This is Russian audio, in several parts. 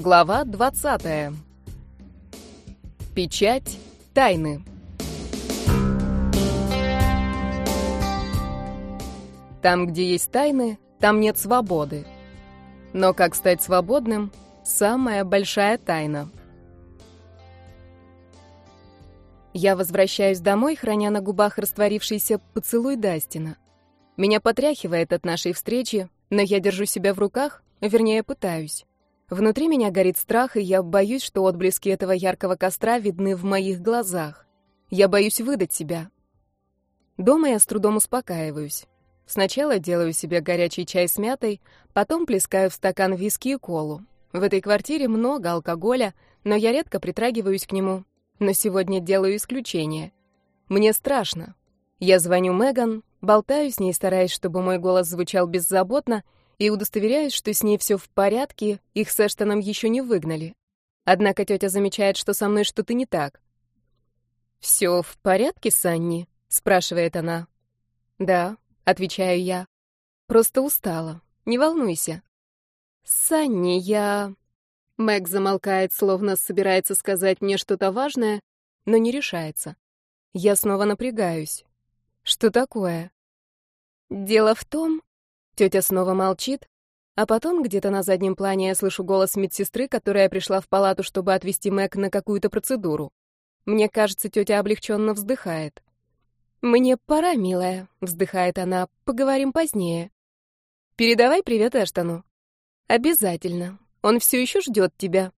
Глава 20. Печать тайны. Там, где есть тайны, там нет свободы. Но как стать свободным — самая большая тайна. Я возвращаюсь домой, храня на губах растворившийся поцелуй Дастина. Меня потряхивает от нашей встречи, но я держу себя в руках, вернее, пытаюсь. Внутри меня горит страх, и я боюсь, что отблески этого яркого костра видны в моих глазах. Я боюсь выдать себя. Дома я с трудом успокаиваюсь. Сначала делаю себе горячий чай с мятой, потом плескаю в стакан виски и колу. В этой квартире много алкоголя, но я редко притрагиваюсь к нему. Но сегодня делаю исключение. Мне страшно. Я звоню Меган, болтаю с ней, стараясь, чтобы мой голос звучал беззаботно, и удостоверяюсь, что с ней все в порядке, их с Эштоном еще не выгнали. Однако тетя замечает, что со мной что-то не так. «Все в порядке, Санни?» — спрашивает она. «Да», — отвечаю я. «Просто устала. Не волнуйся». «Санни, я...» Мэг замолкает, словно собирается сказать мне что-то важное, но не решается. Я снова напрягаюсь. «Что такое?» «Дело в том...» Тетя снова молчит, а потом где-то на заднем плане я слышу голос медсестры, которая пришла в палату, чтобы отвезти Мэг на какую-то процедуру. Мне кажется, тетя облегченно вздыхает. «Мне пора, милая», — вздыхает она, — «поговорим позднее». «Передавай привет Эштону». «Обязательно. Он все еще ждет тебя».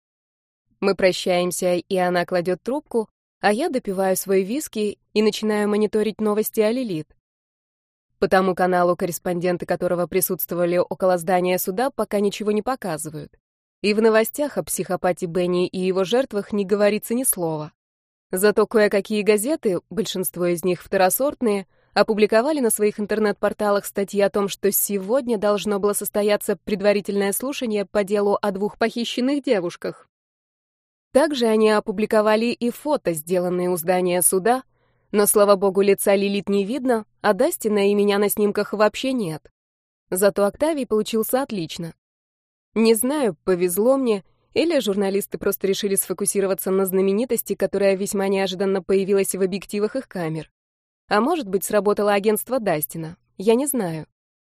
Мы прощаемся, и она кладет трубку, а я допиваю свой виски и начинаю мониторить новости о Лилит. По тому каналу, корреспонденты которого присутствовали около здания суда, пока ничего не показывают. И в новостях о психопате Бенни и его жертвах не говорится ни слова. Зато кое-какие газеты, большинство из них второсортные, опубликовали на своих интернет-порталах статьи о том, что сегодня должно было состояться предварительное слушание по делу о двух похищенных девушках. Также они опубликовали и фото, сделанные у здания суда, но, слава богу, лица Лилит не видно, а Дастина и меня на снимках вообще нет. Зато Октавий получился отлично. Не знаю, повезло мне, или журналисты просто решили сфокусироваться на знаменитости, которая весьма неожиданно появилась в объективах их камер. А может быть, сработало агентство Дастина. Я не знаю.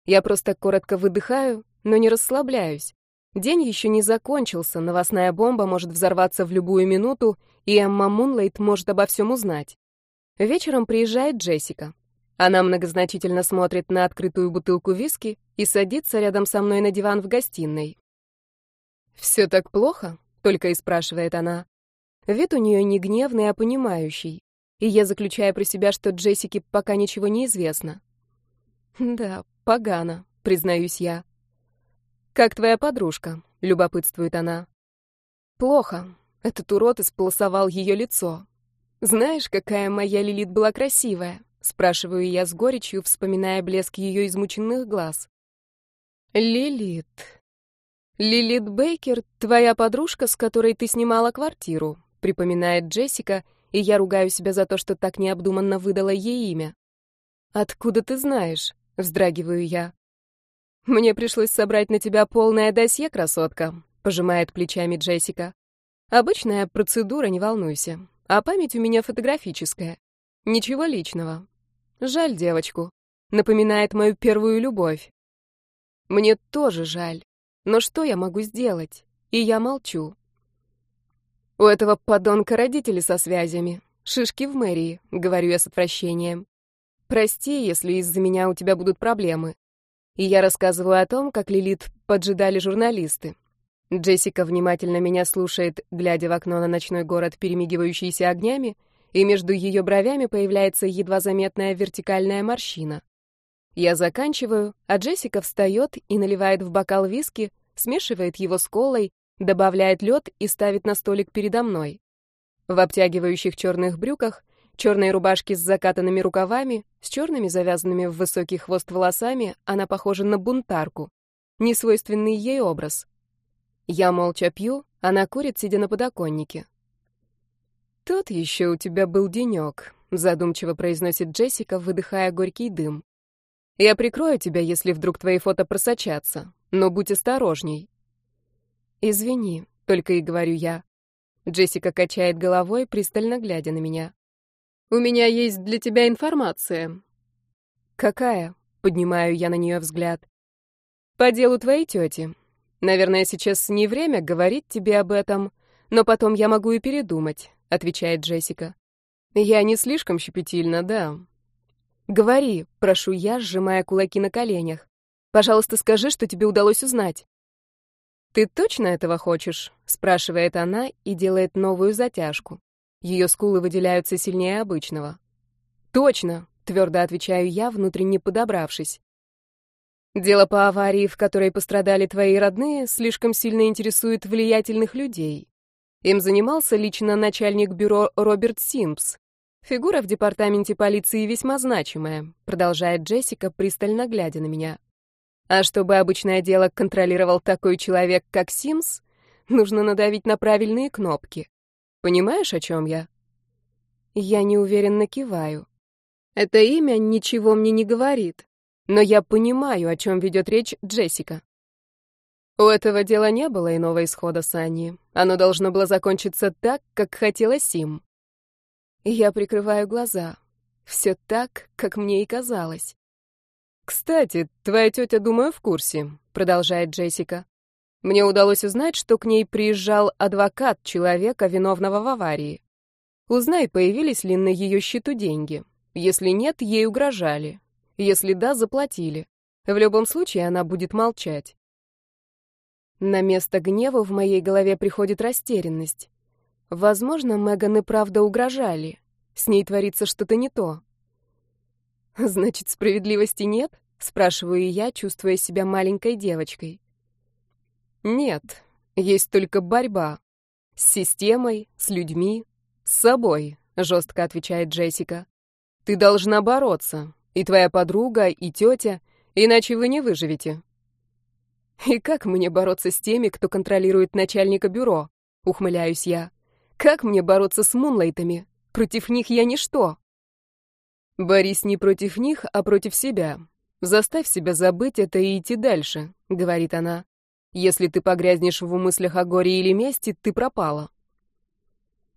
Я просто коротко выдыхаю, но не расслабляюсь. День еще не закончился, новостная бомба может взорваться в любую минуту, и Эмма Мунлайт может обо всем узнать. Вечером приезжает Джессика. Она многозначительно смотрит на открытую бутылку виски и садится рядом со мной на диван в гостиной. «Все так плохо?» — только и спрашивает она. Вид у нее не гневный, а понимающий. И я заключаю про себя, что Джессике пока ничего не известно. «Да, погано», — признаюсь я. «Как твоя подружка?» — любопытствует она. «Плохо. Этот урод исполосовал ее лицо. «Знаешь, какая моя Лилит была красивая?» — спрашиваю я с горечью, вспоминая блеск ее измученных глаз. «Лилит. Лилит Бейкер, твоя подружка, с которой ты снимала квартиру», — припоминает Джессика, и я ругаю себя за то, что так необдуманно выдала ей имя. «Откуда ты знаешь?» — вздрагиваю я. «Мне пришлось собрать на тебя полное досье, красотка», — пожимает плечами Джессика. «Обычная процедура, не волнуйся. А память у меня фотографическая. Ничего личного. Жаль девочку. Напоминает мою первую любовь. Мне тоже жаль. Но что я могу сделать? И я молчу. У этого подонка родители со связями. Шишки в мэрии, говорю я с отвращением. Прости, если из-за меня у тебя будут проблемы. И я рассказываю о том, как Лилит поджидали журналисты. Джессика внимательно меня слушает, глядя в окно на ночной город, перемигивающийся огнями, и между ее бровями появляется едва заметная вертикальная морщина. Я заканчиваю, а Джессика встает и наливает в бокал виски, смешивает его с колой, добавляет лед и ставит на столик передо мной. В обтягивающих черных брюках, черной рубашке с закатанными рукавами, с черными завязанными в высокий хвост волосами, она похожа на бунтарку. Несвойственный ей образ. Я молча пью, она курит, сидя на подоконнике. «Тот еще у тебя был денек», — задумчиво произносит Джессика, выдыхая горький дым. «Я прикрою тебя, если вдруг твои фото просочатся, но будь осторожней». «Извини», только и говорю я. Джессика качает головой, пристально глядя на меня. «У меня есть для тебя информация». «Какая?» — поднимаю я на нее взгляд. «По делу твоей тети. Наверное, сейчас не время говорить тебе об этом, но потом я могу и передумать», — отвечает Джессика. «Я не слишком щепетильна, да». «Говори», — прошу я, сжимая кулаки на коленях. «Пожалуйста, скажи, что тебе удалось узнать». «Ты точно этого хочешь?» — спрашивает она и делает новую затяжку. Ее скулы выделяются сильнее обычного. «Точно», — твердо отвечаю я, внутренне подобравшись. Дело по аварии, в которой пострадали твои родные, слишком сильно интересует влиятельных людей. Им занимался лично начальник бюро Роберт Симпс. Фигура в департаменте полиции весьма значимая, продолжает Джессика, пристально глядя на меня. А чтобы обычное дело контролировал такой человек, как Симс, нужно надавить на правильные кнопки. Понимаешь, о чем я? Я неуверенно киваю. Это имя ничего мне не говорит, но я понимаю, о чем ведет речь Джессика. У этого дела не было иного исхода, Санни. Оно должно было закончиться так, как хотела Сим. Я прикрываю глаза. Все так, как мне и казалось. «Кстати, твоя тетя, думаю, в курсе», — продолжает Джессика. «Мне удалось узнать, что к ней приезжал адвокат человека, виновного в аварии. Узнай, появились ли на ее счету деньги. Если нет, ей угрожали. Если да, заплатили. В любом случае она будет молчать». На место гнева в моей голове приходит растерянность. Возможно, Меган и правда угрожали. С ней творится что-то не то. «Значит, справедливости нет?» — спрашиваю я, чувствуя себя маленькой девочкой. «Нет, есть только борьба. С системой, с людьми, с собой», — жестко отвечает Джессика. «Ты должна бороться, и твоя подруга, и тетя, иначе вы не выживете». «И как мне бороться с теми, кто контролирует начальника бюро?» — ухмыляюсь я. «Как мне бороться с мунлайтами? Против них я ничто». «Борись не против них, а против себя. Заставь себя забыть это и идти дальше», — говорит она. «Если ты погрязнешь в мыслях о горе или мести, ты пропала».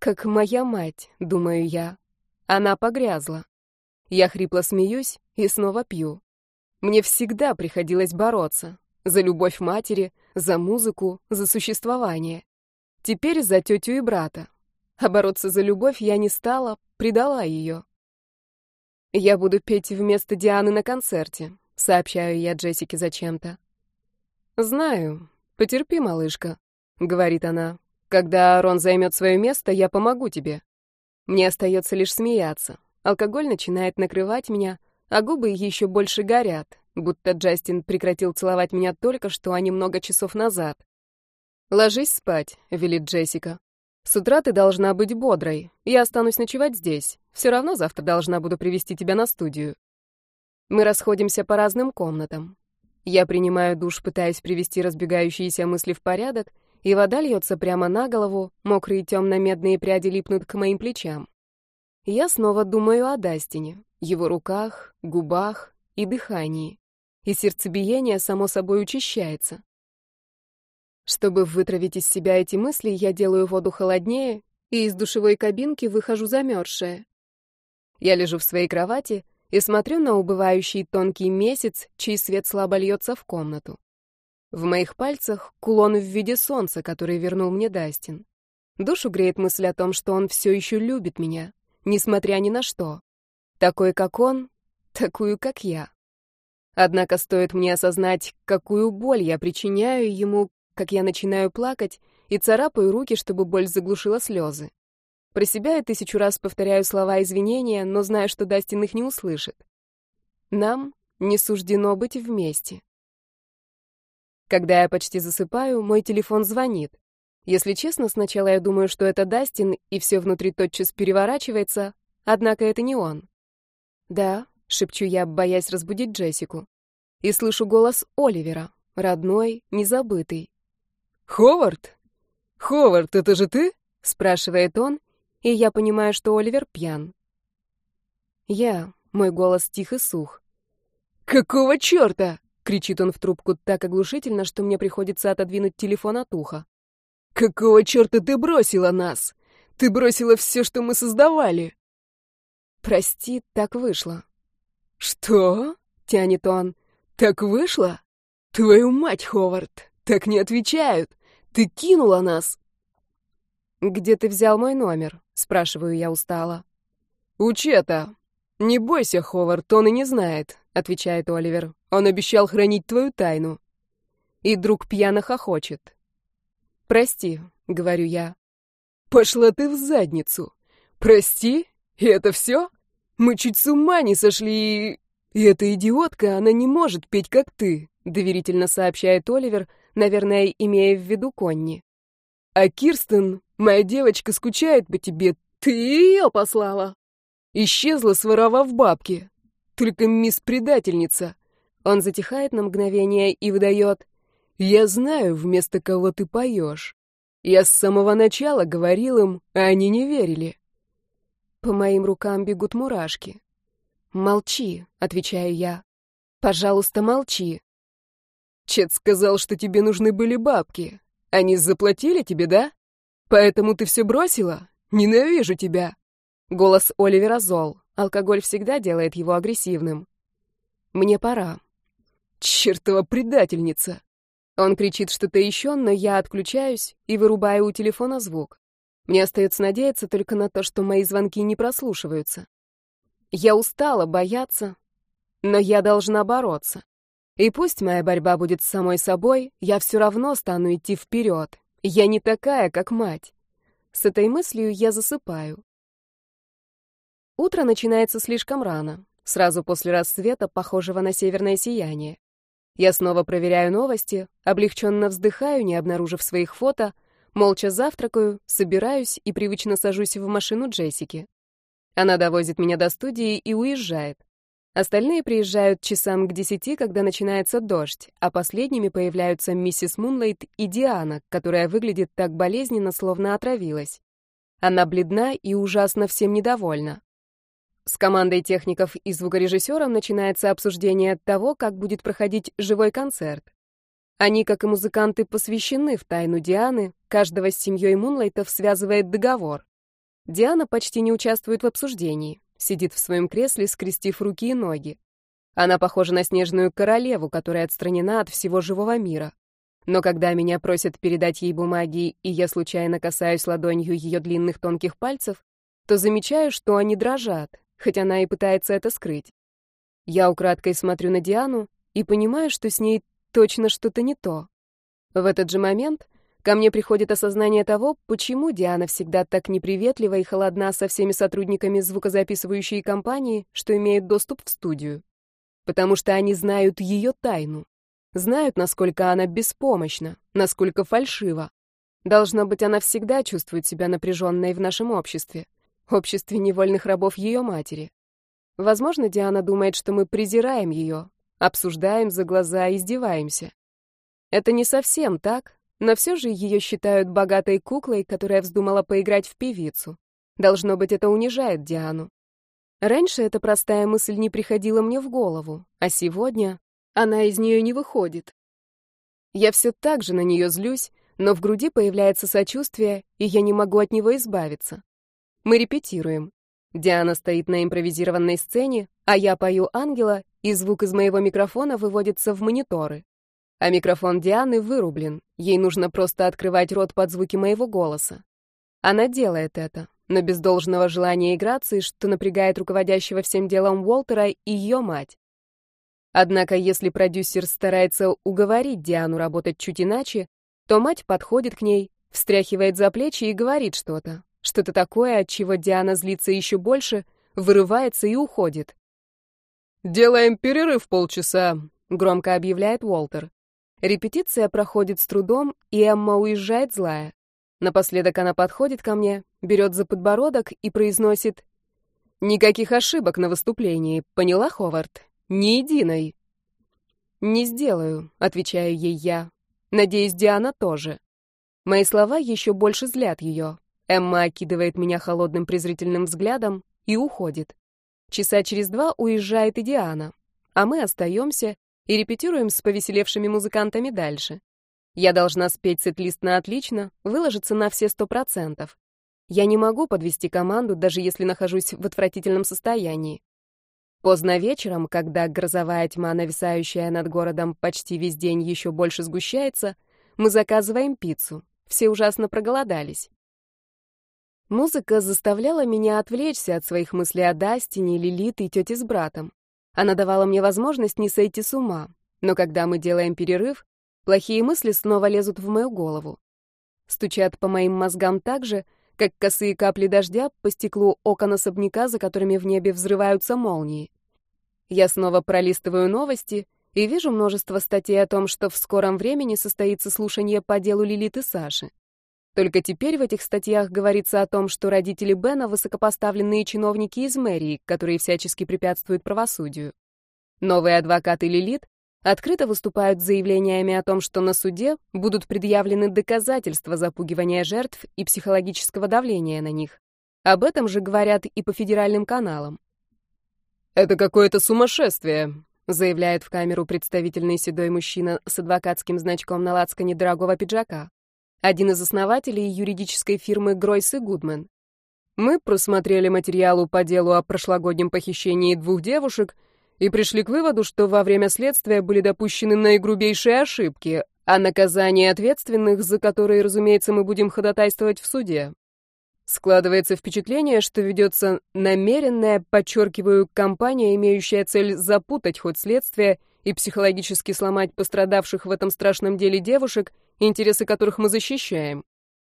«Как моя мать», — думаю я. Она погрязла. Я хрипло смеюсь и снова пью. Мне всегда приходилось бороться. За любовь матери, за музыку, за существование. Теперь за тетю и брата. А бороться за любовь я не стала, предала ее. «Я буду петь вместо Дианы на концерте», — сообщаю я Джессике зачем-то. «Знаю. Потерпи, малышка», — говорит она. «Когда Арон займет свое место, я помогу тебе». Мне остается лишь смеяться. Алкоголь начинает накрывать меня, а губы еще больше горят, будто Джастин прекратил целовать меня только что, а не много часов назад. «Ложись спать», — велит Джессика. С утра ты должна быть бодрой. Я останусь ночевать здесь. Все равно завтра должна буду привести тебя на студию. Мы расходимся по разным комнатам. Я принимаю душ, пытаясь привести разбегающиеся мысли в порядок, и вода льется прямо на голову, мокрые темно-медные пряди липнут к моим плечам. Я снова думаю о Дастине, его руках, губах и дыхании. И сердцебиение, само собой, учащается. Чтобы вытравить из себя эти мысли, я делаю воду холоднее и из душевой кабинки выхожу замерзшая. Я лежу в своей кровати и смотрю на убывающий тонкий месяц, чей свет слабо льется в комнату. В моих пальцах кулон в виде солнца, который вернул мне Дастин. Душу греет мысль о том, что он все еще любит меня, несмотря ни на что. Такой, как он, такую, как я. Однако стоит мне осознать, какую боль я причиняю ему, как я начинаю плакать и царапаю руки, чтобы боль заглушила слезы. Про себя я тысячу раз повторяю слова извинения, но знаю, что Дастин их не услышит. Нам не суждено быть вместе. Когда я почти засыпаю, мой телефон звонит. Если честно, сначала я думаю, что это Дастин, и все внутри тотчас переворачивается, однако это не он. «Да», — шепчу я, боясь разбудить Джессику. И слышу голос Оливера, родной, незабытый. «Ховард? Ховард, это же ты?» — спрашивает он, и я понимаю, что Оливер пьян. Я, мой голос тих и сух. «Какого черта?» — кричит он в трубку так оглушительно, что мне приходится отодвинуть телефон от уха. Какого черта ты бросила нас? Ты бросила все, что мы создавали. Прости, так вышло. Что? Тянет он. Так вышло? Твою мать, Ховард, так не отвечают. Ты кинула нас. Где ты взял мой номер? Спрашиваю я устало. У Чета. Не бойся, Ховард, он и не знает, отвечает Оливер. Он обещал хранить твою тайну. И друг пьяно хохочет. «Прости», — говорю я. «Пошла ты в задницу! Прости? И это все? Мы чуть с ума не сошли и... Эта идиотка, она не может петь, как ты», — доверительно сообщает Оливер, наверное, имея в виду Конни. «А Кирстен, моя девочка, скучает по тебе. Ты ее послала?» Исчезла, своровав бабки. Только мисс-предательница. Он затихает на мгновение и выдает. Я знаю, вместо кого ты поешь. Я с самого начала говорил им, а они не верили. По моим рукам бегут мурашки. «Молчи», — отвечаю я. «Пожалуйста, молчи». Чет сказал, что тебе нужны были бабки. Они заплатили тебе, да? Поэтому ты все бросила? Ненавижу тебя. Голос Оливера зол. Алкоголь всегда делает его агрессивным. Мне пора. Чертова предательница. Он кричит что-то еще, но я отключаюсь и вырубаю у телефона звук. Мне остается надеяться только на то, что мои звонки не прослушиваются. Я устала бояться, но я должна бороться. И пусть моя борьба будет с самой собой, я все равно стану идти вперед. Я не такая, как мать. С этой мыслью я засыпаю. Утро начинается слишком рано, сразу после рассвета, похожего на северное сияние. Я снова проверяю новости, облегченно вздыхаю, не обнаружив своих фото, молча завтракаю, собираюсь и привычно сажусь в машину Джессики. Она довозит меня до студии и уезжает. Остальные приезжают часам к десяти, когда начинается дождь, а последними появляются миссис Мунлайт и Диана, которая выглядит так болезненно, словно отравилась. Она бледна и ужасно всем недовольна. С командой техников и звукорежиссером начинается обсуждение того, как будет проходить живой концерт. Они, как и музыканты, посвящены в тайну Дианы, каждого с семьей Мунлайтов связывает договор. Диана почти не участвует в обсуждении, сидит в своем кресле, скрестив руки и ноги. Она похожа на снежную королеву, которая отстранена от всего живого мира. Но когда меня просят передать ей бумаги, и я случайно касаюсь ладонью ее длинных тонких пальцев, то замечаю, что они дрожат, хоть она и пытается это скрыть. Я украдкой смотрю на Диану и понимаю, что с ней точно что-то не то. В этот же момент ко мне приходит осознание того, почему Диана всегда так неприветлива и холодна со всеми сотрудниками звукозаписывающей компании, что имеют доступ в студию. Потому что они знают ее тайну. Знают, насколько она беспомощна, насколько фальшива. Должно быть, она всегда чувствует себя напряженной в нашем обществе обществе невольных рабов ее матери. Возможно, Диана думает, что мы презираем ее, обсуждаем за глаза, издеваемся. Это не совсем так, но все же ее считают богатой куклой, которая вздумала поиграть в певицу. Должно быть, это унижает Диану. Раньше эта простая мысль не приходила мне в голову, а сегодня она из нее не выходит. Я все так же на нее злюсь, но в груди появляется сочувствие, и я не могу от него избавиться. Мы репетируем. Диана стоит на импровизированной сцене, а я пою ангела, и звук из моего микрофона выводится в мониторы. А микрофон Дианы вырублен. Ей нужно просто открывать рот под звуки моего голоса. Она делает это, но без должного желания и грации, что напрягает руководящего всем делом Уолтера и ее мать. Однако, если продюсер старается уговорить Диану работать чуть иначе, то мать подходит к ней, встряхивает за плечи и говорит что-то. Что-то такое, от чего Диана злится еще больше, вырывается и уходит. «Делаем перерыв полчаса», — громко объявляет Уолтер. Репетиция проходит с трудом, и Эмма уезжает злая. Напоследок она подходит ко мне, берет за подбородок и произносит «Никаких ошибок на выступлении, поняла, Ховард? Ни единой». «Не сделаю», — отвечаю ей я. Надеюсь, Диана тоже. Мои слова еще больше злят ее. Эмма окидывает меня холодным презрительным взглядом и уходит. Часа через два уезжает и Диана, а мы остаемся и репетируем с повеселевшими музыкантами дальше. Я должна спеть сет-лист на отлично, выложиться на все сто процентов. Я не могу подвести команду, даже если нахожусь в отвратительном состоянии. Поздно вечером, когда грозовая тьма, нависающая над городом почти весь день, еще больше сгущается, мы заказываем пиццу. Все ужасно проголодались. Музыка заставляла меня отвлечься от своих мыслей о Дастине, Лилит и тете с братом. Она давала мне возможность не сойти с ума. Но когда мы делаем перерыв, плохие мысли снова лезут в мою голову. Стучат по моим мозгам так же, как косые капли дождя по стеклу окон особняка, за которыми в небе взрываются молнии. Я снова пролистываю новости и вижу множество статей о том, что в скором времени состоится слушание по делу Лилит и Саши. Только теперь в этих статьях говорится о том, что родители Бена — высокопоставленные чиновники из мэрии, которые всячески препятствуют правосудию. Новые адвокаты Лилит открыто выступают с заявлениями о том, что на суде будут предъявлены доказательства запугивания жертв и психологического давления на них. Об этом же говорят и по федеральным каналам. «Это какое-то сумасшествие», — заявляет в камеру представительный седой мужчина с адвокатским значком на лацкане дорогого пиджака. Один из основателей юридической фирмы Гройс и Гудман. Мы просмотрели материалу по делу о прошлогоднем похищении двух девушек — и пришли к выводу, что во время следствия были допущены наигрубейшие ошибки, а наказание ответственных, за которые, разумеется, мы будем ходатайствовать в суде. Складывается впечатление, что ведется намеренная, подчеркиваю, кампания, имеющая цель запутать ход следствия и психологически сломать пострадавших в этом страшном деле девушек, интересы которых мы защищаем.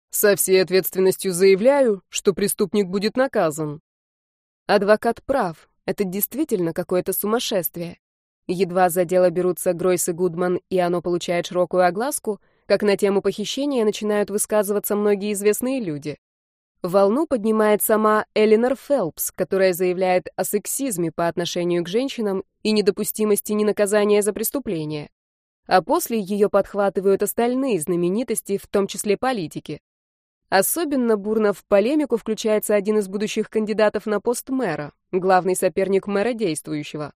Со всей ответственностью заявляю, что преступник будет наказан. Адвокат прав. Это действительно какое-то сумасшествие. Едва за дело берутся Гройс и Гудман, и оно получает широкую огласку, как на тему похищения начинают высказываться многие известные люди. Волну поднимает сама Элинор Фелпс, которая заявляет о сексизме по отношению к женщинам и недопустимости ненаказания за преступления. А после ее подхватывают остальные знаменитости, в том числе политики. Особенно бурно в полемику включается один из будущих кандидатов на пост мэра, главный соперник мэра действующего.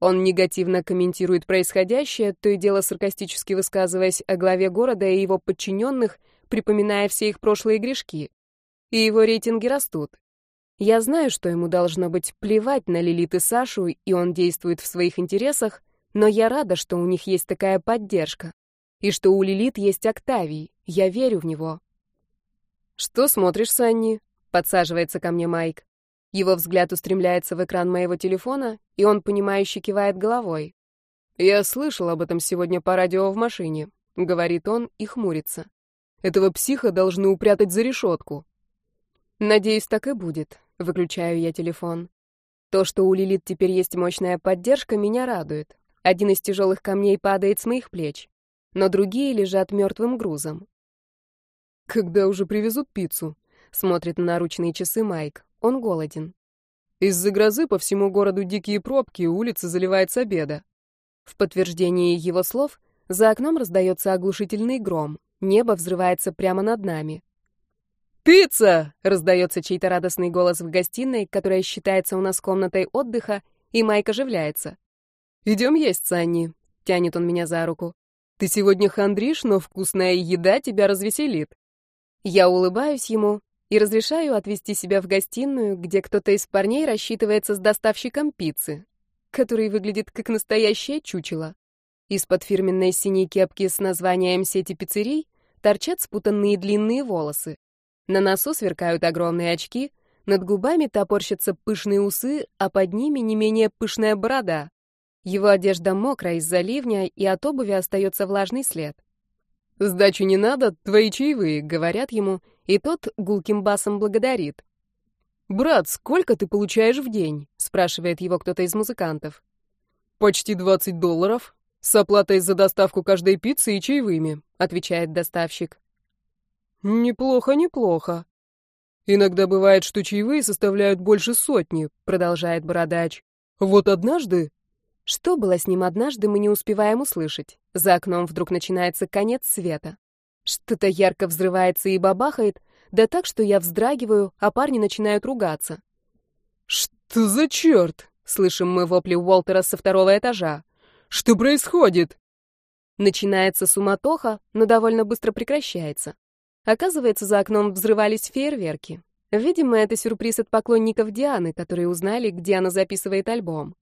Он негативно комментирует происходящее, то и дело саркастически высказываясь о главе города и его подчиненных, припоминая все их прошлые грешки. И его рейтинги растут. Я знаю, что ему должно быть плевать на Лилит и Сашу, и он действует в своих интересах, но я рада, что у них есть такая поддержка. И что у Лилит есть Октавий. Я верю в него. «Что смотришь, Санни?» — подсаживается ко мне Майк. Его взгляд устремляется в экран моего телефона, и он, понимающе кивает головой. «Я слышал об этом сегодня по радио в машине», — говорит он и хмурится. «Этого психа должны упрятать за решетку». «Надеюсь, так и будет», — выключаю я телефон. То, что у Лилит теперь есть мощная поддержка, меня радует. Один из тяжелых камней падает с моих плеч, но другие лежат мертвым грузом. Когда уже привезут пиццу? Смотрит на наручные часы Майк. Он голоден. Из-за грозы по всему городу дикие пробки, улицы заливает с обеда. В подтверждении его слов за окном раздается оглушительный гром. Небо взрывается прямо над нами. «Пицца!» — раздается чей-то радостный голос в гостиной, которая считается у нас комнатой отдыха, и Майк оживляется. «Идем есть, Санни», — тянет он меня за руку. «Ты сегодня хандришь, но вкусная еда тебя развеселит». Я улыбаюсь ему и разрешаю отвезти себя в гостиную, где кто-то из парней рассчитывается с доставщиком пиццы, который выглядит как настоящее чучело. Из-под фирменной синей кепки с названием сети пиццерий торчат спутанные длинные волосы. На носу сверкают огромные очки, над губами топорщатся пышные усы, а под ними не менее пышная борода. Его одежда мокрая из-за ливня, и от обуви остается влажный след. «Сдачи не надо, твои чаевые», — говорят ему, и тот гулким басом благодарит. «Брат, сколько ты получаешь в день?» — спрашивает его кто-то из музыкантов. «Почти 20 долларов, с оплатой за доставку каждой пиццы и чаевыми», — отвечает доставщик. «Неплохо, неплохо. Иногда бывает, что чаевые составляют больше сотни», — продолжает бородач. «Вот однажды что было с ним однажды, мы не успеваем услышать. За окном вдруг начинается конец света. Что-то ярко взрывается и бабахает, да так, что я вздрагиваю, а парни начинают ругаться. «Что за черт?» — слышим мы вопли Уолтера со второго этажа. «Что происходит?» Начинается суматоха, но довольно быстро прекращается. Оказывается, за окном взрывались фейерверки. Видимо, это сюрприз от поклонников Дианы, которые узнали, где она записывает альбом.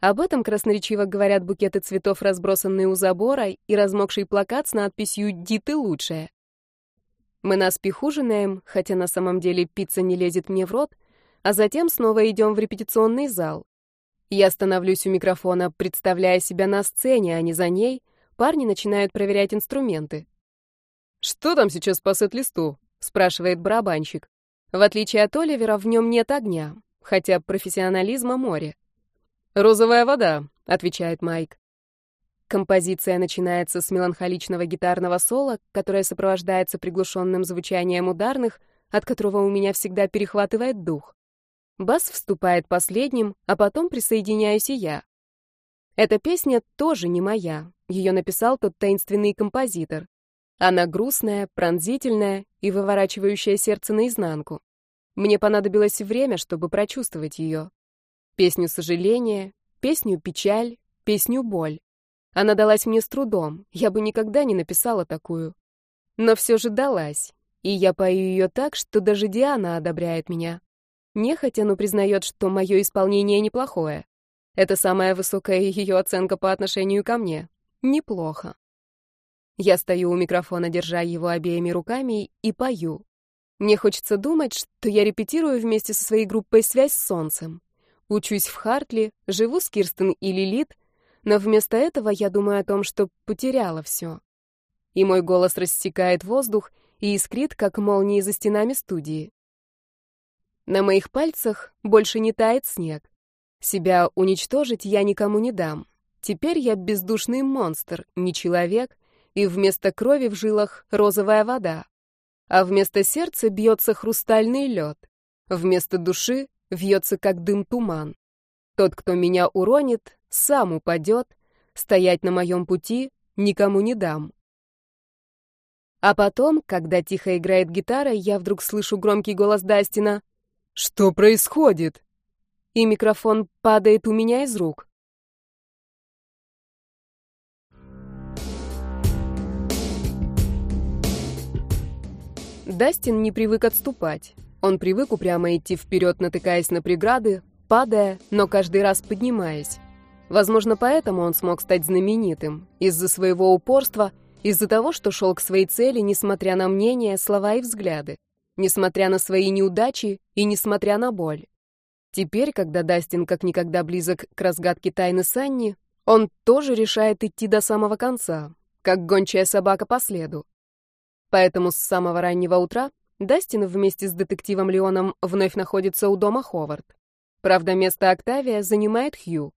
Об этом красноречиво говорят букеты цветов, разбросанные у забора, и размокший плакат с надписью «Ди ты лучшая». Мы наспех ужинаем, хотя на самом деле пицца не лезет мне в рот, а затем снова идем в репетиционный зал. Я становлюсь у микрофона, представляя себя на сцене, а не за ней. Парни начинают проверять инструменты. «Что там сейчас по сет-листу?» — спрашивает барабанщик. В отличие от Оливера, в нем нет огня, хотя профессионализма море. «Розовая вода», — отвечает Майк. Композиция начинается с меланхоличного гитарного соло, которое сопровождается приглушенным звучанием ударных, от которого у меня всегда перехватывает дух. Бас вступает последним, а потом присоединяюсь и я. Эта песня тоже не моя. Ее написал тот таинственный композитор. Она грустная, пронзительная и выворачивающая сердце наизнанку. Мне понадобилось время, чтобы прочувствовать ее. Песню сожаления, песню печаль, песню боль. Она далась мне с трудом, я бы никогда не написала такую. Но все же далась, и я пою ее так, что даже Диана одобряет меня. Нехотя, но признает, что мое исполнение неплохое. Это самая высокая ее оценка по отношению ко мне. Неплохо. Я стою у микрофона, держа его обеими руками, и пою. Мне хочется думать, что я репетирую вместе со своей группой «Связь с солнцем». Учусь в Хартли, живу с Кирстен и Лилит, но вместо этого я думаю о том, что потеряла все. И мой голос рассекает воздух и искрит, как молнии за стенами студии. На моих пальцах больше не тает снег. Себя уничтожить я никому не дам. Теперь я бездушный монстр, не человек, и вместо крови в жилах розовая вода. А вместо сердца бьется хрустальный лед. Вместо души вьется, как дым, туман. Тот, кто меня уронит, сам упадет. Стоять на моем пути никому не дам. А потом, когда тихо играет гитара, я вдруг слышу громкий голос Дастина — что происходит? И микрофон падает у меня из рук. Дастин не привык отступать. Он привык упрямо идти вперед, натыкаясь на преграды, падая, но каждый раз поднимаясь. Возможно, поэтому он смог стать знаменитым. Из-за своего упорства, из-за того, что шел к своей цели, несмотря на мнения, слова и взгляды несмотря на свои неудачи и несмотря на боль. Теперь, когда Дастин как никогда близок к разгадке тайны Санни, он тоже решает идти до самого конца, как гончая собака по следу. Поэтому с самого раннего утра Дастин вместе с детективом Леоном вновь находится у дома Ховард. Правда, место Октавия занимает Хью.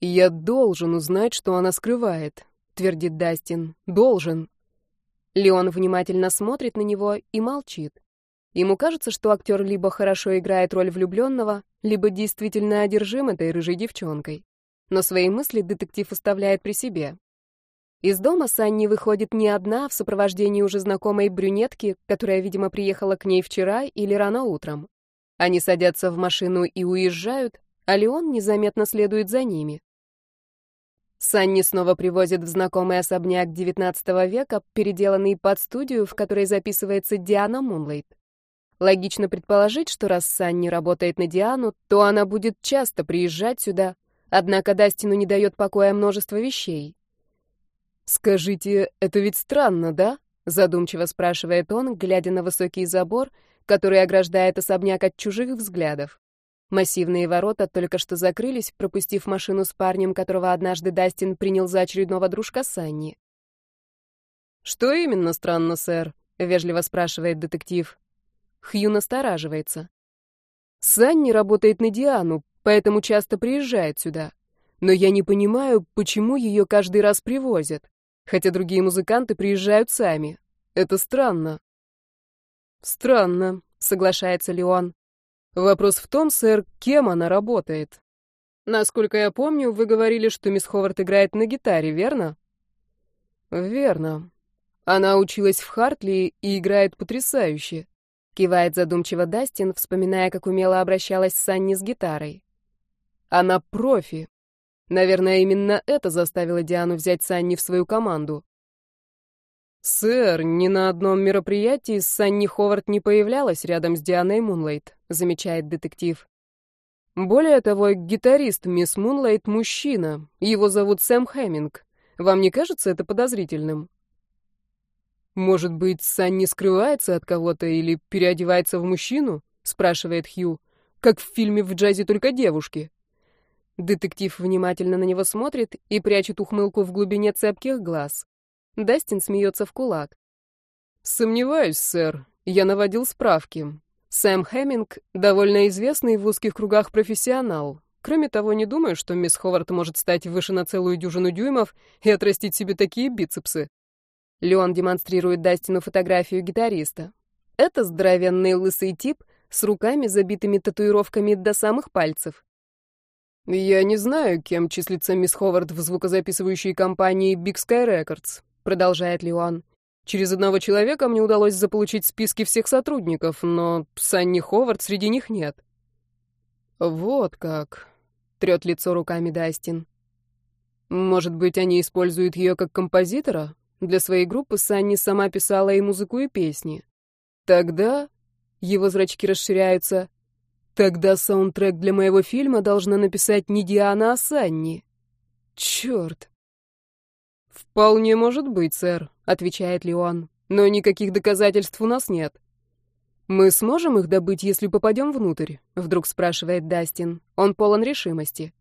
«Я должен узнать, что она скрывает», — твердит Дастин. «Должен». Леон внимательно смотрит на него и молчит. Ему кажется, что актер либо хорошо играет роль влюбленного, либо действительно одержим этой рыжей девчонкой. Но свои мысли детектив оставляет при себе. Из дома Санни выходит не одна, в сопровождении уже знакомой брюнетки, которая, видимо, приехала к ней вчера или рано утром. Они садятся в машину и уезжают, а Леон незаметно следует за ними. Санни снова привозит в знакомый особняк XIX века, переделанный под студию, в которой записывается Диана Мунлейт. Логично предположить, что раз Санни работает на Диану, то она будет часто приезжать сюда, однако Дастину не дает покоя множество вещей. «Скажите, это ведь странно, да?» — задумчиво спрашивает он, глядя на высокий забор, который ограждает особняк от чужих взглядов. Массивные ворота только что закрылись, пропустив машину с парнем, которого однажды Дастин принял за очередного дружка Санни. «Что именно странно, сэр?» — вежливо спрашивает детектив. Хью настораживается. «Санни работает на Диану, поэтому часто приезжает сюда. Но я не понимаю, почему ее каждый раз привозят, хотя другие музыканты приезжают сами. Это странно». «Странно», — соглашается Леон. Вопрос в том, сэр, кем она работает. Насколько я помню, вы говорили, что мисс Ховард играет на гитаре, верно? Верно. Она училась в Хартли и играет потрясающе. Кивает задумчиво Дастин, вспоминая, как умело обращалась Санни с гитарой. Она профи. Наверное, именно это заставило Диану взять Санни в свою команду. «Сэр, ни на одном мероприятии Санни Ховард не появлялась рядом с Дианой Мунлайт», — замечает детектив. «Более того, гитарист мисс Мунлайт — мужчина. Его зовут Сэм Хэмминг. Вам не кажется это подозрительным?» «Может быть, Санни скрывается от кого-то или переодевается в мужчину?» — спрашивает Хью. «Как в фильме «В джазе только девушки». Детектив внимательно на него смотрит и прячет ухмылку в глубине цепких глаз. Дастин смеется в кулак. «Сомневаюсь, сэр. Я наводил справки. Сэм Хэмминг — довольно известный в узких кругах профессионал. Кроме того, не думаю, что мисс Ховард может стать выше на целую дюжину дюймов и отрастить себе такие бицепсы». Леон демонстрирует Дастину фотографию гитариста. Это здоровенный лысый тип с руками, забитыми татуировками до самых пальцев. «Я не знаю, кем числится мисс Ховард в звукозаписывающей компании Big Sky Records», — продолжает Леон. «Через одного человека мне удалось заполучить списки всех сотрудников, но Санни Ховард среди них нет». «Вот как», — трет лицо руками Дастин. «Может быть, они используют ее как композитора? Для своей группы Санни сама писала и музыку, и песни. Тогда...» Его зрачки расширяются. Тогда саундтрек для моего фильма должна написать не Диана, а Санни. Черт. Вполне может быть, сэр, отвечает Леон. Но никаких доказательств у нас нет. Мы сможем их добыть, если попадем внутрь? Вдруг спрашивает Дастин. Он полон решимости.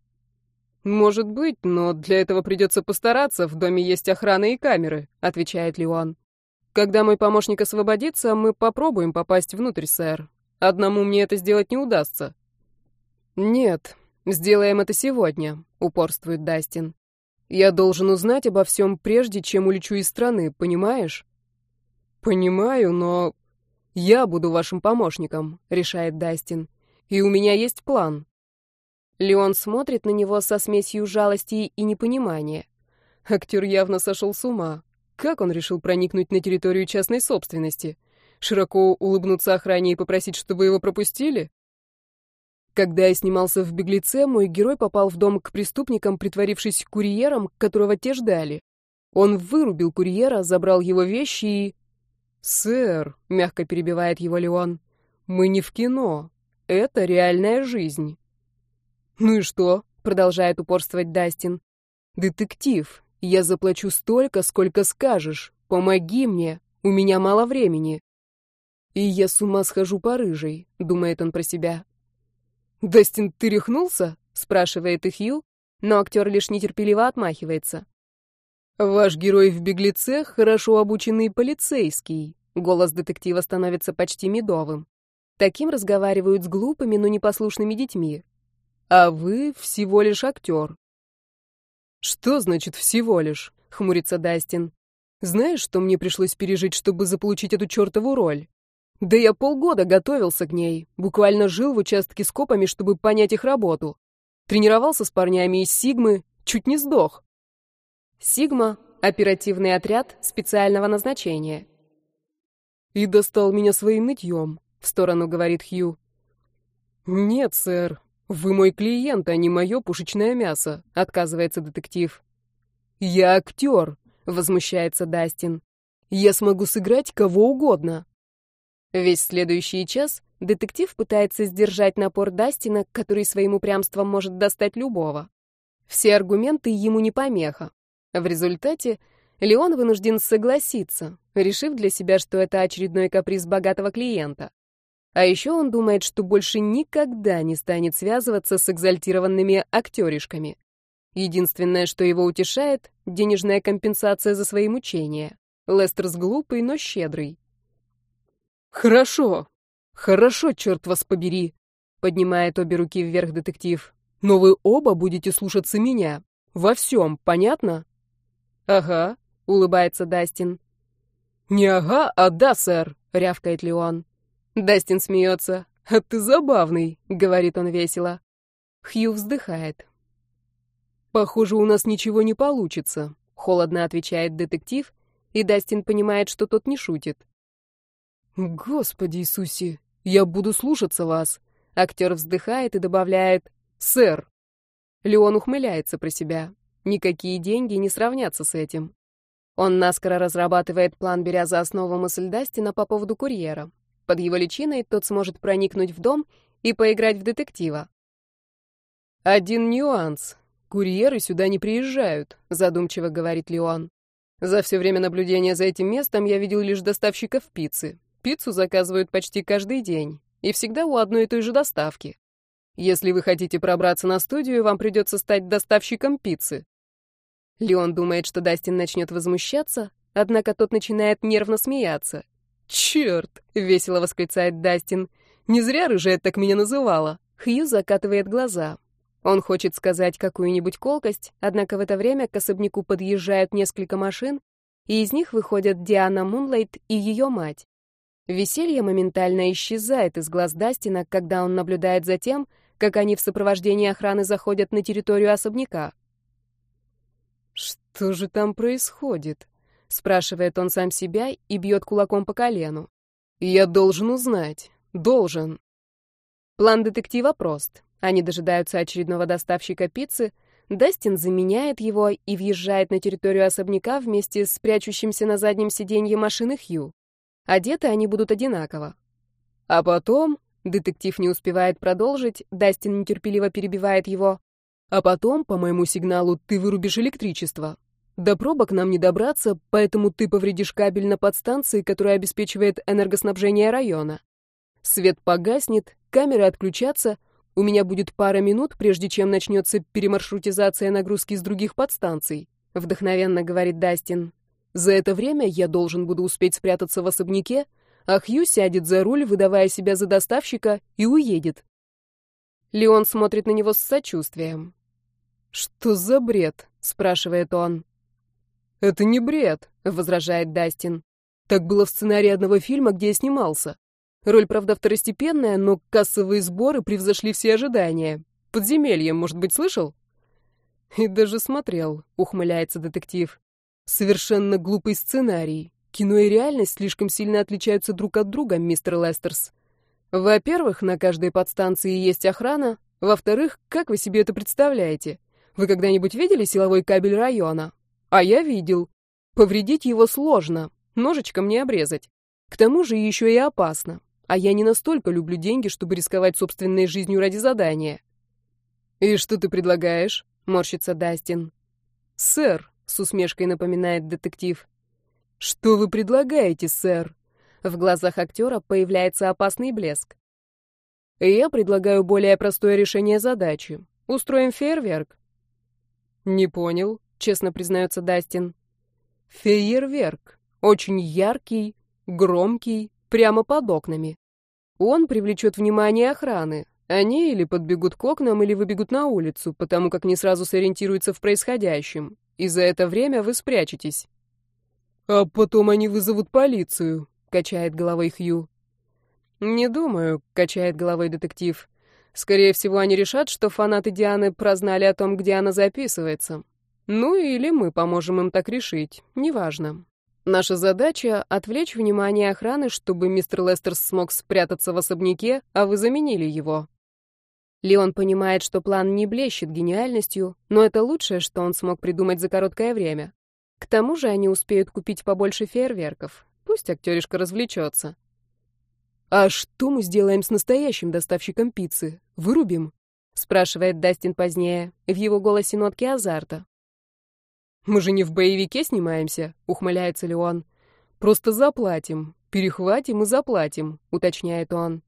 Может быть, но для этого придется постараться. В доме есть охрана и камеры, отвечает Леон. Когда мой помощник освободится, мы попробуем попасть внутрь, сэр. Одному мне это сделать не удастся. Нет, сделаем это сегодня, упорствует Дастин. Я должен узнать обо всем прежде, чем улечу из страны, понимаешь? Понимаю, но я буду вашим помощником, решает Дастин. И у меня есть план. Леон смотрит на него со смесью жалости и непонимания. Актер явно сошел с ума. Как он решил проникнуть на территорию частной собственности? Широко улыбнуться охране и попросить, чтобы его пропустили? Когда я снимался в «Беглеце», мой герой попал в дом к преступникам, притворившись курьером, которого те ждали. Он вырубил курьера, забрал его вещи и... «Сэр», — мягко перебивает его Леон, — «мы не в кино. Это реальная жизнь». «Ну и что?» — продолжает упорствовать Дастин. «Детектив, я заплачу столько, сколько скажешь. Помоги мне, у меня мало времени». И я с ума схожу по рыжей, думает он про себя. «Дастин, ты рехнулся?» — спрашивает их Ю, но актер лишь нетерпеливо отмахивается. «Ваш герой в беглеце — хорошо обученный полицейский». Голос детектива становится почти медовым. Таким разговаривают с глупыми, но непослушными детьми. А вы всего лишь актер. «Что значит «всего лишь»?» — хмурится Дастин. «Знаешь, что мне пришлось пережить, чтобы заполучить эту чертову роль? Да я полгода готовился к ней, буквально жил в участке с копами, чтобы понять их работу. Тренировался с парнями из Сигмы, чуть не сдох. Сигма — оперативный отряд специального назначения. И достал меня своим нытьем, в сторону говорит Хью. Нет, сэр, вы мой клиент, а не мое пушечное мясо, отказывается детектив. Я актер, возмущается Дастин. Я смогу сыграть кого угодно. Весь следующий час детектив пытается сдержать напор Дастина, который своим упрямством может достать любого. Все аргументы ему не помеха. В результате Леон вынужден согласиться, решив для себя, что это очередной каприз богатого клиента. А еще он думает, что больше никогда не станет связываться с экзальтированными актеришками. Единственное, что его утешает — денежная компенсация за свои мучения. Лестерс глупый, но щедрый. «Хорошо. Хорошо, черт вас побери!» — поднимает обе руки вверх детектив. «Но вы оба будете слушаться меня. Во всем, понятно?» «Ага», — улыбается Дастин. «Не ага, а да, сэр», — рявкает Леон. Дастин смеется. «А ты забавный», — говорит он весело. Хью вздыхает. «Похоже, у нас ничего не получится», — холодно отвечает детектив, и Дастин понимает, что тот не шутит. «Господи Иисусе, я буду слушаться вас!» Актер вздыхает и добавляет «Сэр». Леон ухмыляется про себя. Никакие деньги не сравнятся с этим. Он наскоро разрабатывает план, беря за основу мысль Дастина по поводу курьера. Под его личиной тот сможет проникнуть в дом и поиграть в детектива. «Один нюанс. Курьеры сюда не приезжают», — задумчиво говорит Леон. «За все время наблюдения за этим местом я видел лишь доставщиков пиццы. Пиццу заказывают почти каждый день, и всегда у одной и той же доставки. Если вы хотите пробраться на студию, вам придется стать доставщиком пиццы. Леон думает, что Дастин начнет возмущаться, однако тот начинает нервно смеяться. «Черт!» — весело восклицает Дастин. «Не зря рыжая так меня называла». Хью закатывает глаза. Он хочет сказать какую-нибудь колкость, однако в это время к особняку подъезжают несколько машин, и из них выходят Диана Мунлайт и ее мать. Веселье моментально исчезает из глаз Дастина, когда он наблюдает за тем, как они в сопровождении охраны заходят на территорию особняка. «Что же там происходит?» — спрашивает он сам себя и бьет кулаком по колену. «Я должен узнать. Должен». План детектива прост. Они дожидаются очередного доставщика пиццы, Дастин заменяет его и въезжает на территорию особняка вместе с прячущимся на заднем сиденье машины Хью. Одеты они будут одинаково. А потом, детектив не успевает продолжить, Дастин нетерпеливо перебивает его. А потом, по моему сигналу, ты вырубишь электричество. До пробок нам не добраться, поэтому ты повредишь кабель на подстанции, которая обеспечивает энергоснабжение района. Свет погаснет, камеры отключатся, у меня будет пара минут, прежде чем начнется перемаршрутизация нагрузки с других подстанций, вдохновенно говорит Дастин. За это время я должен буду успеть спрятаться в особняке, а Хью сядет за руль, выдавая себя за доставщика, и уедет. Леон смотрит на него с сочувствием. «Что за бред?» — спрашивает он. «Это не бред», — возражает Дастин. «Так было в сценарии одного фильма, где я снимался. Роль, правда, второстепенная, но кассовые сборы превзошли все ожидания. Подземелье, может быть, слышал?» «И даже смотрел», — ухмыляется детектив. «Совершенно глупый сценарий. Кино и реальность слишком сильно отличаются друг от друга, мистер Лестерс. Во-первых, на каждой подстанции есть охрана. Во-вторых, как вы себе это представляете? Вы когда-нибудь видели силовой кабель района? А я видел. Повредить его сложно, ножичком не обрезать. К тому же еще и опасно. А я не настолько люблю деньги, чтобы рисковать собственной жизнью ради задания. «И что ты предлагаешь?» — морщится Дастин. «Сэр», — с усмешкой напоминает детектив. «Что вы предлагаете, сэр?» В глазах актера появляется опасный блеск. «Я предлагаю более простое решение задачи. Устроим фейерверк. «Не понял», — честно признается Дастин. «Фейерверк. Очень яркий, громкий, прямо под окнами. Он привлечет внимание охраны. Они или подбегут к окнам, или выбегут на улицу, потому как не сразу сориентируются в происходящем. И за это время вы спрячетесь». «А потом они вызовут полицию», — качает головой Хью. «Не думаю», — качает головой детектив. Скорее всего, они решат, что фанаты Дианы прознали о том, где она записывается. Ну или мы поможем им так решить, неважно. Наша задача — отвлечь внимание охраны, чтобы мистер Лестерс смог спрятаться в особняке, а вы заменили его. Леон понимает, что план не блещет гениальностью, но это лучшее, что он смог придумать за короткое время. К тому же они успеют купить побольше фейерверков. Пусть актеришка развлечется. «А что мы сделаем с настоящим доставщиком пиццы? Вырубим?» — спрашивает Дастин позднее. В его голосе нотки азарта. «Мы же не в боевике снимаемся», — ухмыляется Леон. «Просто заплатим. Перехватим и заплатим», — уточняет он.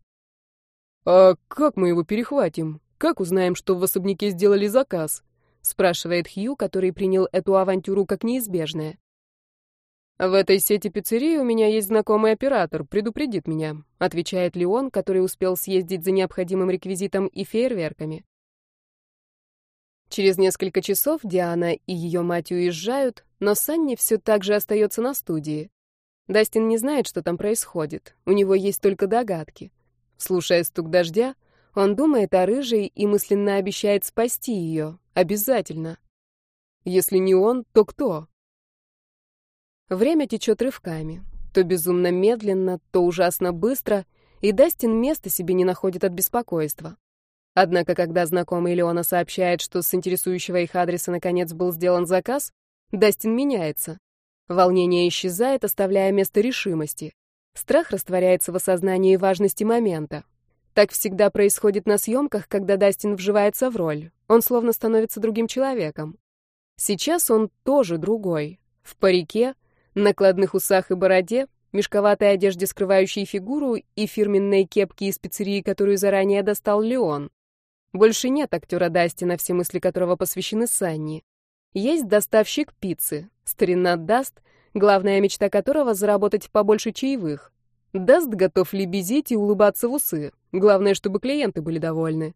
«А как мы его перехватим? Как узнаем, что в особняке сделали заказ?» — спрашивает Хью, который принял эту авантюру как неизбежное. «В этой сети пиццерий у меня есть знакомый оператор, предупредит меня», отвечает Леон, который успел съездить за необходимым реквизитом и фейерверками. Через несколько часов Диана и ее мать уезжают, но Санни все так же остается на студии. Дастин не знает, что там происходит, у него есть только догадки. Слушая стук дождя, он думает о рыжей и мысленно обещает спасти ее, обязательно. Если не он, то кто? Время течет рывками. То безумно медленно, то ужасно быстро, и Дастин места себе не находит от беспокойства. Однако, когда знакомый Леона сообщает, что с интересующего их адреса наконец был сделан заказ, Дастин меняется. Волнение исчезает, оставляя место решимости. Страх растворяется в осознании важности момента. Так всегда происходит на съемках, когда Дастин вживается в роль. Он словно становится другим человеком. Сейчас он тоже другой. В парике, накладных усах и бороде, мешковатой одежде, скрывающей фигуру, и фирменной кепке из пиццерии, которую заранее достал Леон. Больше нет актера Дастина, все мысли которого посвящены Санни. Есть доставщик пиццы, старина Даст, главная мечта которого — заработать побольше чаевых. Даст готов лебезить и улыбаться в усы. Главное, чтобы клиенты были довольны.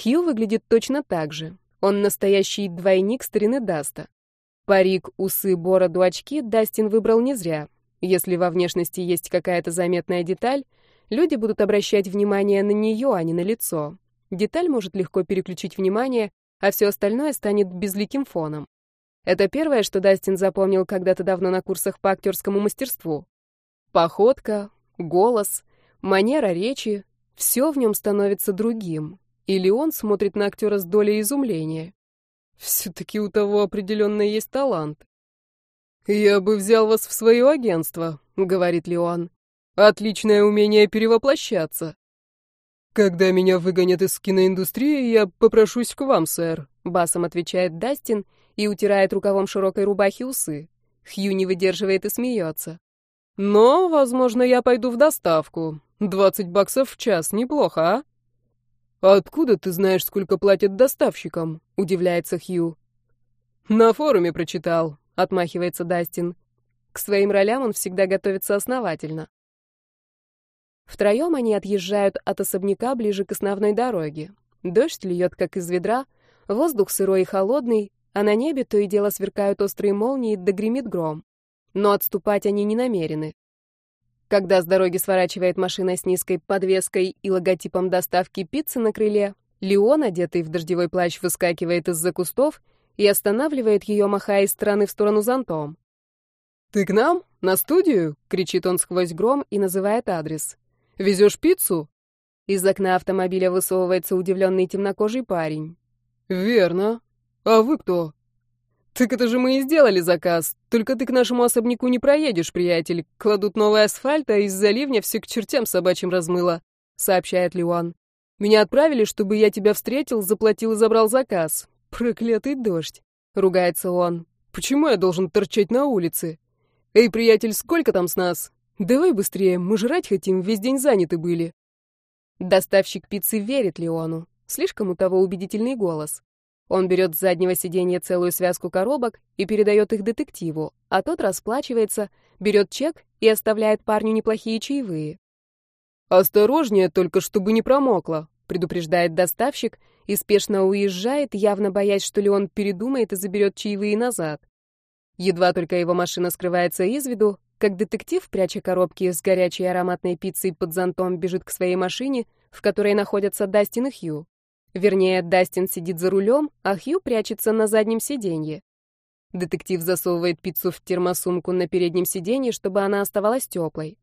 Хью выглядит точно так же. Он настоящий двойник старины Даста. Парик, усы, бороду, очки Дастин выбрал не зря. Если во внешности есть какая-то заметная деталь, люди будут обращать внимание на нее, а не на лицо. Деталь может легко переключить внимание, а все остальное станет безликим фоном. Это первое, что Дастин запомнил когда-то давно на курсах по актерскому мастерству. Походка, голос, манера речи — все в нем становится другим. Или он смотрит на актера с долей изумления. Все-таки у того определенно есть талант. «Я бы взял вас в свое агентство», — говорит Леон. «Отличное умение перевоплощаться». «Когда меня выгонят из киноиндустрии, я попрошусь к вам, сэр», — басом отвечает Дастин и утирает рукавом широкой рубахи усы. Хью не выдерживает и смеется. «Но, возможно, я пойду в доставку. Двадцать баксов в час, неплохо, а?» «Откуда ты знаешь, сколько платят доставщикам?» — удивляется Хью. «На форуме прочитал», — отмахивается Дастин. К своим ролям он всегда готовится основательно. Втроем они отъезжают от особняка ближе к основной дороге. Дождь льет, как из ведра, воздух сырой и холодный, а на небе то и дело сверкают острые молнии, да гремит гром. Но отступать они не намерены. Когда с дороги сворачивает машина с низкой подвеской и логотипом доставки пиццы на крыле, Леон, одетый в дождевой плащ, выскакивает из-за кустов и останавливает ее, махая из стороны в сторону зонтом. «Ты к нам? На студию?» — кричит он сквозь гром и называет адрес. Везешь пиццу?» Из окна автомобиля высовывается удивленный темнокожий парень. «Верно. А вы кто?» «Так это же мы и сделали заказ. Только ты к нашему особняку не проедешь, приятель. Кладут новый асфальт, а из-за ливня все к чертям собачьим размыло», — сообщает Леон. «Меня отправили, чтобы я тебя встретил, заплатил и забрал заказ. Проклятый дождь», — ругается он. «Почему я должен торчать на улице? Эй, приятель, сколько там с нас? «Давай быстрее, мы жрать хотим, весь день заняты были». Доставщик пиццы верит Леону. Слишком у того убедительный голос. Он берет с заднего сиденья целую связку коробок и передает их детективу, а тот расплачивается, берет чек и оставляет парню неплохие чаевые. «Осторожнее, только чтобы не промокло», — предупреждает доставщик и спешно уезжает, явно боясь, что Леон передумает и заберет чаевые назад. Едва только его машина скрывается из виду, как детектив, пряча коробки с горячей ароматной пиццей под зонтом, бежит к своей машине, в которой находятся Дастин и Хью. Вернее, Дастин сидит за рулем, а Хью прячется на заднем сиденье. Детектив засовывает пиццу в термосумку на переднем сиденье, чтобы она оставалась теплой.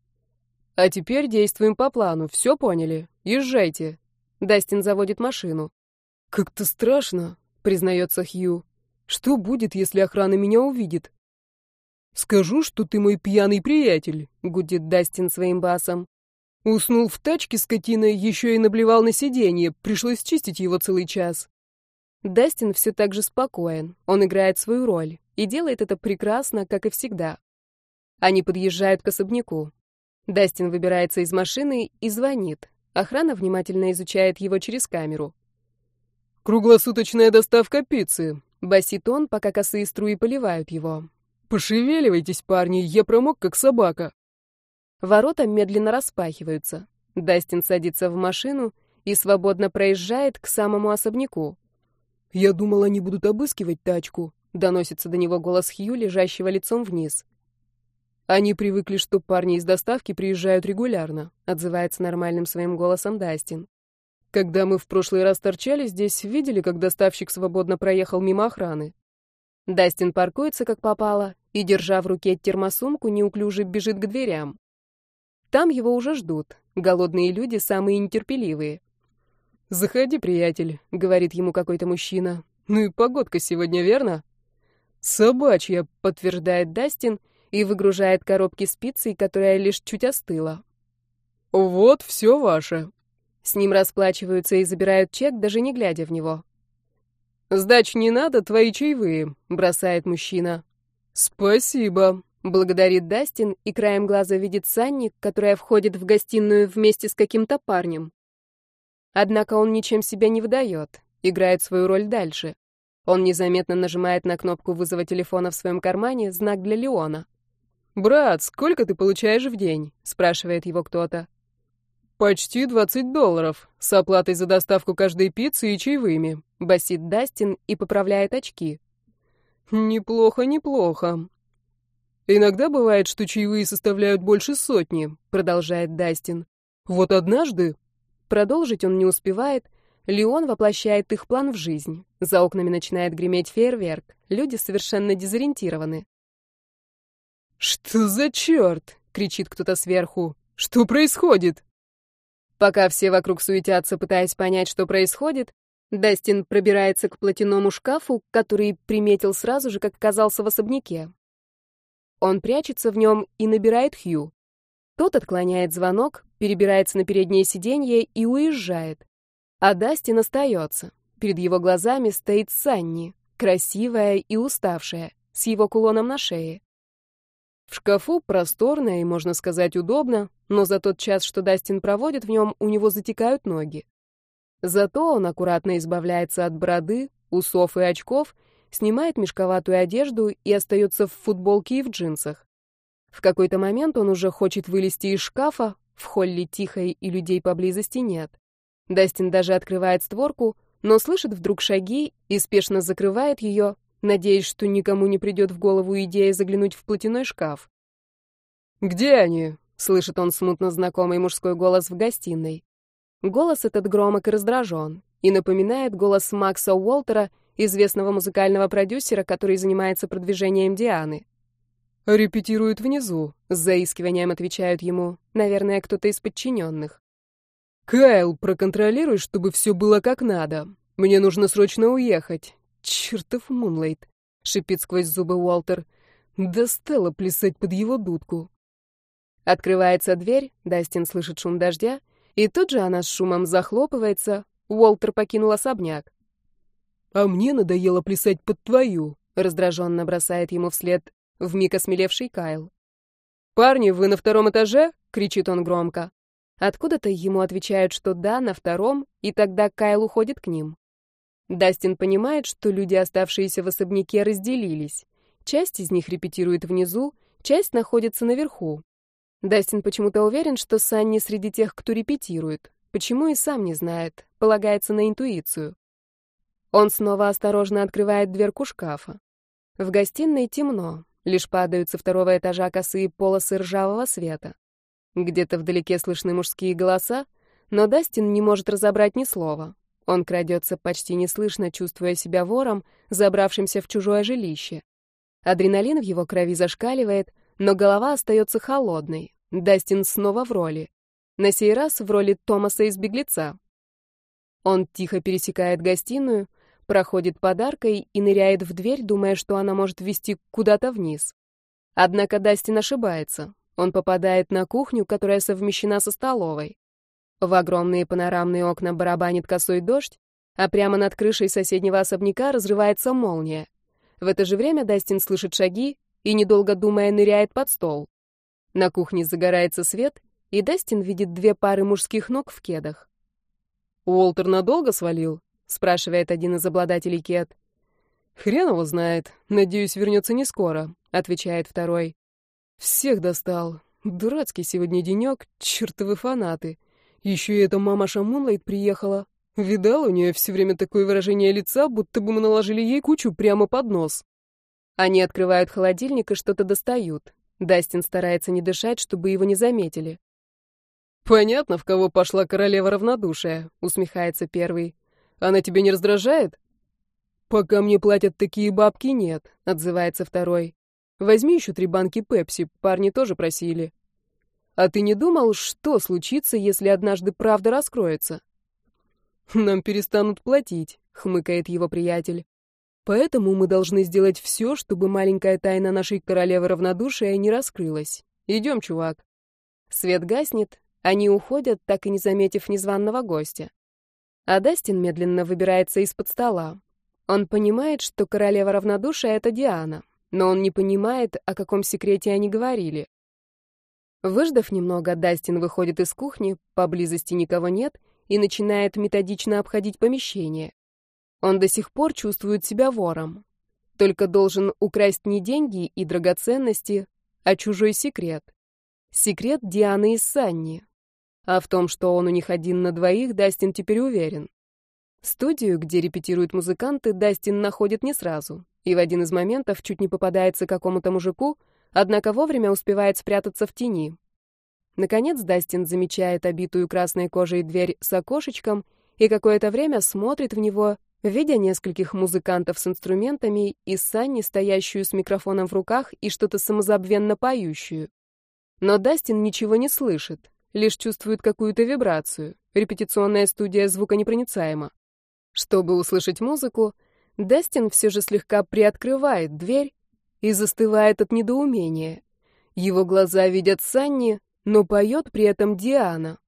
«А теперь действуем по плану, все поняли? Езжайте». Дастин заводит машину. «Как-то страшно», — признается Хью. «Что будет, если охрана меня увидит?» «Скажу, что ты мой пьяный приятель», — гудит Дастин своим басом. Уснул в тачке скотина, еще и наблевал на сиденье, пришлось чистить его целый час. Дастин все так же спокоен, он играет свою роль и делает это прекрасно, как и всегда. Они подъезжают к особняку. Дастин выбирается из машины и звонит. Охрана внимательно изучает его через камеру. «Круглосуточная доставка пиццы», — басит он, пока косые струи поливают его. «Пошевеливайтесь, парни, я промок, как собака». Ворота медленно распахиваются. Дастин садится в машину и свободно проезжает к самому особняку. «Я думал, они будут обыскивать тачку», — доносится до него голос Хью, лежащего лицом вниз. «Они привыкли, что парни из доставки приезжают регулярно», — отзывается нормальным своим голосом Дастин. «Когда мы в прошлый раз торчали здесь, видели, как доставщик свободно проехал мимо охраны?» Дастин паркуется, как попало, и, держа в руке термосумку, неуклюже бежит к дверям. Там его уже ждут. Голодные люди самые нетерпеливые. «Заходи, приятель», — говорит ему какой-то мужчина. «Ну и погодка сегодня, верно?» «Собачья», — подтверждает Дастин и выгружает коробки с пиццей, которая лишь чуть остыла. «Вот, все ваше». С ним расплачиваются и забирают чек, даже не глядя в него. «Сдач не надо, твои чаевые», — бросает мужчина. «Спасибо», — благодарит Дастин и краем глаза видит Санни, которая входит в гостиную вместе с каким-то парнем. Однако он ничем себя не выдает, играет свою роль дальше. Он незаметно нажимает на кнопку вызова телефона в своем кармане, знак для Леона. «Брат, сколько ты получаешь в день?» — спрашивает его кто-то. «Почти 20 долларов, с оплатой за доставку каждой пиццы и чаевыми», — басит Дастин и поправляет очки. «Неплохо, неплохо». «Иногда бывает, что чаевые составляют больше сотни», — продолжает Дастин. «Вот однажды Продолжить он не успевает. Леон воплощает их план в жизнь. За окнами начинает греметь фейерверк. Люди совершенно дезориентированы. «Что за черт?» — кричит кто-то сверху. «Что происходит?» Пока все вокруг суетятся, пытаясь понять, что происходит, Дастин пробирается к платяному шкафу, который приметил сразу же, как оказался в особняке. Он прячется в нем и набирает Хью. Тот отклоняет звонок, перебирается на переднее сиденье и уезжает. А Дастин остается. Перед его глазами стоит Санни, красивая и уставшая, с его кулоном на шее. В шкафу просторно и, можно сказать, удобно, но за тот час, что Дастин проводит в нем, у него затекают ноги. Зато он аккуратно избавляется от бороды, усов и очков, снимает мешковатую одежду и остается в футболке и в джинсах. В какой-то момент он уже хочет вылезти из шкафа, в холле тихо и людей поблизости нет. Дастин даже открывает створку, но слышит вдруг шаги и спешно закрывает ее, надеясь, что никому не придет в голову идея заглянуть в платяной шкаф. «Где они?» — слышит он смутно знакомый мужской голос в гостиной. Голос этот громок и раздражен, и напоминает голос Макса Уолтера, известного музыкального продюсера, который занимается продвижением Дианы. «Репетируют внизу», — с заискиванием отвечают ему. Наверное, кто-то из подчиненных. «Кайл, проконтролируй, чтобы все было как надо. Мне нужно срочно уехать. Чертов Мунлайт», — шипит сквозь зубы Уолтер. Достало плясать под его дудку. Открывается дверь, Дастин слышит шум дождя, и тут же она с шумом захлопывается. Уолтер покинул особняк. «А мне надоело плясать под твою», — раздраженно бросает ему вслед вмиг осмелевший Кайл. «Парни, вы на втором этаже?» — кричит он громко. Откуда-то ему отвечают, что да, на втором, и тогда Кайл уходит к ним. Дастин понимает, что люди, оставшиеся в особняке, разделились. Часть из них репетирует внизу, часть находится наверху. Дастин почему-то уверен, что Санни среди тех, кто репетирует. Почему и сам не знает, полагается на интуицию. Он снова осторожно открывает дверку шкафа. В гостиной темно, Лишь падают со второго этажа косые полосы ржавого света. Где-то вдалеке слышны мужские голоса, но Дастин не может разобрать ни слова. Он крадется почти неслышно, чувствуя себя вором, забравшимся в чужое жилище. Адреналин в его крови зашкаливает, но голова остается холодной. Дастин снова в роли. На сей раз в роли Томаса из «Беглеца». Он тихо пересекает гостиную, проходит подаркой и ныряет в дверь, думая, что она может вести куда-то вниз. Однако Дастин ошибается. Он попадает на кухню, которая совмещена со столовой. В огромные панорамные окна барабанит косой дождь, а прямо над крышей соседнего особняка разрывается молния. В это же время Дастин слышит шаги и, недолго думая, ныряет под стол. На кухне загорается свет, и Дастин видит две пары мужских ног в кедах. «Уолтер надолго свалил?» Спрашивает один из обладателей кет. Хрен его знает. Надеюсь, вернется не скоро, отвечает второй. Всех достал. Дурацкий сегодня денек, чертовы фанаты. Еще и эта мама Шамунлайт приехала. Видал, у нее все время такое выражение лица, будто бы мы наложили ей кучу прямо под нос. Они открывают холодильник и что-то достают. Дастин старается не дышать, чтобы его не заметили. «Понятно, в кого пошла королева равнодушия», — усмехается первый. Она тебя не раздражает? Пока мне платят такие бабки, нет, отзывается второй. Возьми еще три банки пепси, парни тоже просили. А ты не думал, что случится, если однажды правда раскроется? Нам перестанут платить, хмыкает его приятель. Поэтому мы должны сделать все, чтобы маленькая тайна нашей королевы равнодушия не раскрылась. Идем, чувак. Свет гаснет, они уходят, так и не заметив незваного гостя. А Дастин медленно выбирается из-под стола. Он понимает, что королева равнодушия — это Диана, но он не понимает, о каком секрете они говорили. Выждав немного, Дастин выходит из кухни, поблизости никого нет, и начинает методично обходить помещение. Он до сих пор чувствует себя вором. Только должен украсть не деньги и драгоценности, а чужой секрет. Секрет Дианы и Санни. А в том, что он у них один на двоих, Дастин теперь уверен. Студию, где репетируют музыканты, Дастин находит не сразу, и в один из моментов чуть не попадается какому-то мужику, однако вовремя успевает спрятаться в тени. Наконец Дастин замечает обитую красной кожей дверь с окошечком и какое-то время смотрит в него, видя нескольких музыкантов с инструментами и Санни, стоящую с микрофоном в руках и что-то самозабвенно поющую. Но Дастин ничего не слышит, лишь чувствует какую-то вибрацию. Репетиционная студия звуконепроницаема. Чтобы услышать музыку, Дастин все же слегка приоткрывает дверь и застывает от недоумения. Его глаза видят Санни, но поет при этом Диана.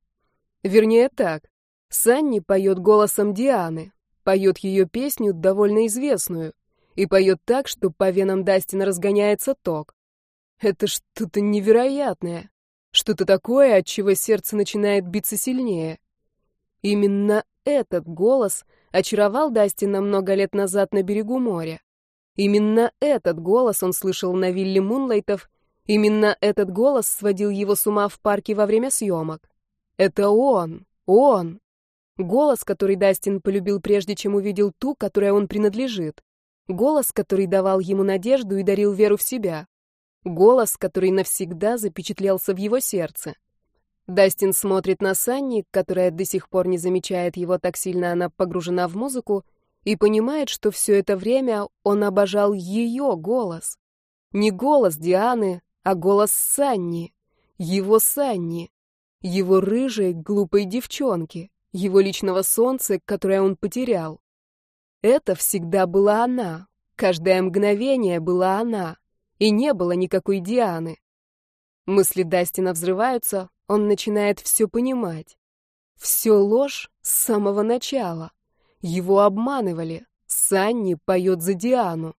Вернее так, Санни поет голосом Дианы, поет ее песню, довольно известную, и поет так, что по венам Дастина разгоняется ток. Это что-то невероятное, что-то такое, от чего сердце начинает биться сильнее. Именно этот голос очаровал Дастина много лет назад на берегу моря. Именно этот голос он слышал на вилле Мунлайтов, именно этот голос сводил его с ума в парке во время съемок. Это он, он. Голос, который Дастин полюбил прежде, чем увидел ту, которой он принадлежит. Голос, который давал ему надежду и дарил веру в себя. Голос, который навсегда запечатлелся в его сердце. Дастин смотрит на Санни, которая до сих пор не замечает его, так сильно она погружена в музыку, и понимает, что все это время он обожал ее голос. Не голос Дианы, а голос Санни. Его Санни. Его рыжей, глупой девчонки его личного солнца, которое он потерял. Это всегда была она, каждое мгновение была она, и не было никакой Дианы. Мысли Дастина взрываются, он начинает все понимать. Все ложь с самого начала. Его обманывали. Санни поет за Диану.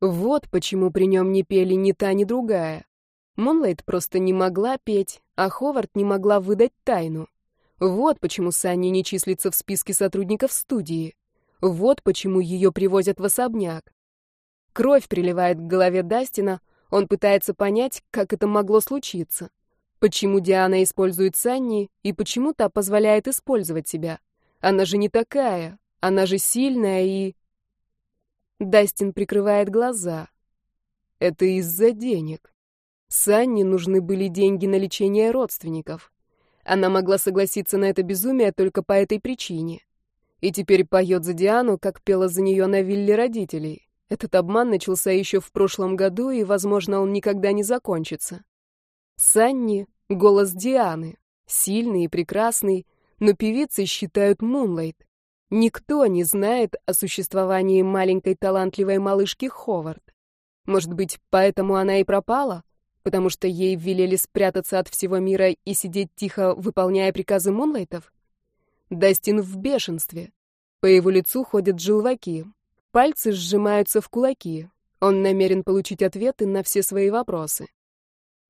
Вот почему при нем не пели ни та, ни другая. Монлайт просто не могла петь, а Ховард не могла выдать тайну. Вот почему Санни не числится в списке сотрудников студии. Вот почему ее привозят в особняк. Кровь приливает к голове Дастина, он пытается понять, как это могло случиться. Почему Диана использует Санни и почему та позволяет использовать себя. Она же не такая, она же сильная и... Дастин прикрывает глаза. Это из-за денег. Санни нужны были деньги на лечение родственников. Она могла согласиться на это безумие только по этой причине. И теперь поет за Диану, как пела за нее на вилле родителей. Этот обман начался еще в прошлом году, и, возможно, он никогда не закончится. Санни — голос Дианы, сильный и прекрасный, но певицы считают Мунлайт. Никто не знает о существовании маленькой талантливой малышки Ховард. Может быть, поэтому она и пропала? Потому что ей велели спрятаться от всего мира и сидеть тихо, выполняя приказы Мунлайтов? Дастин в бешенстве. По его лицу ходят желваки. Пальцы сжимаются в кулаки. Он намерен получить ответы на все свои вопросы.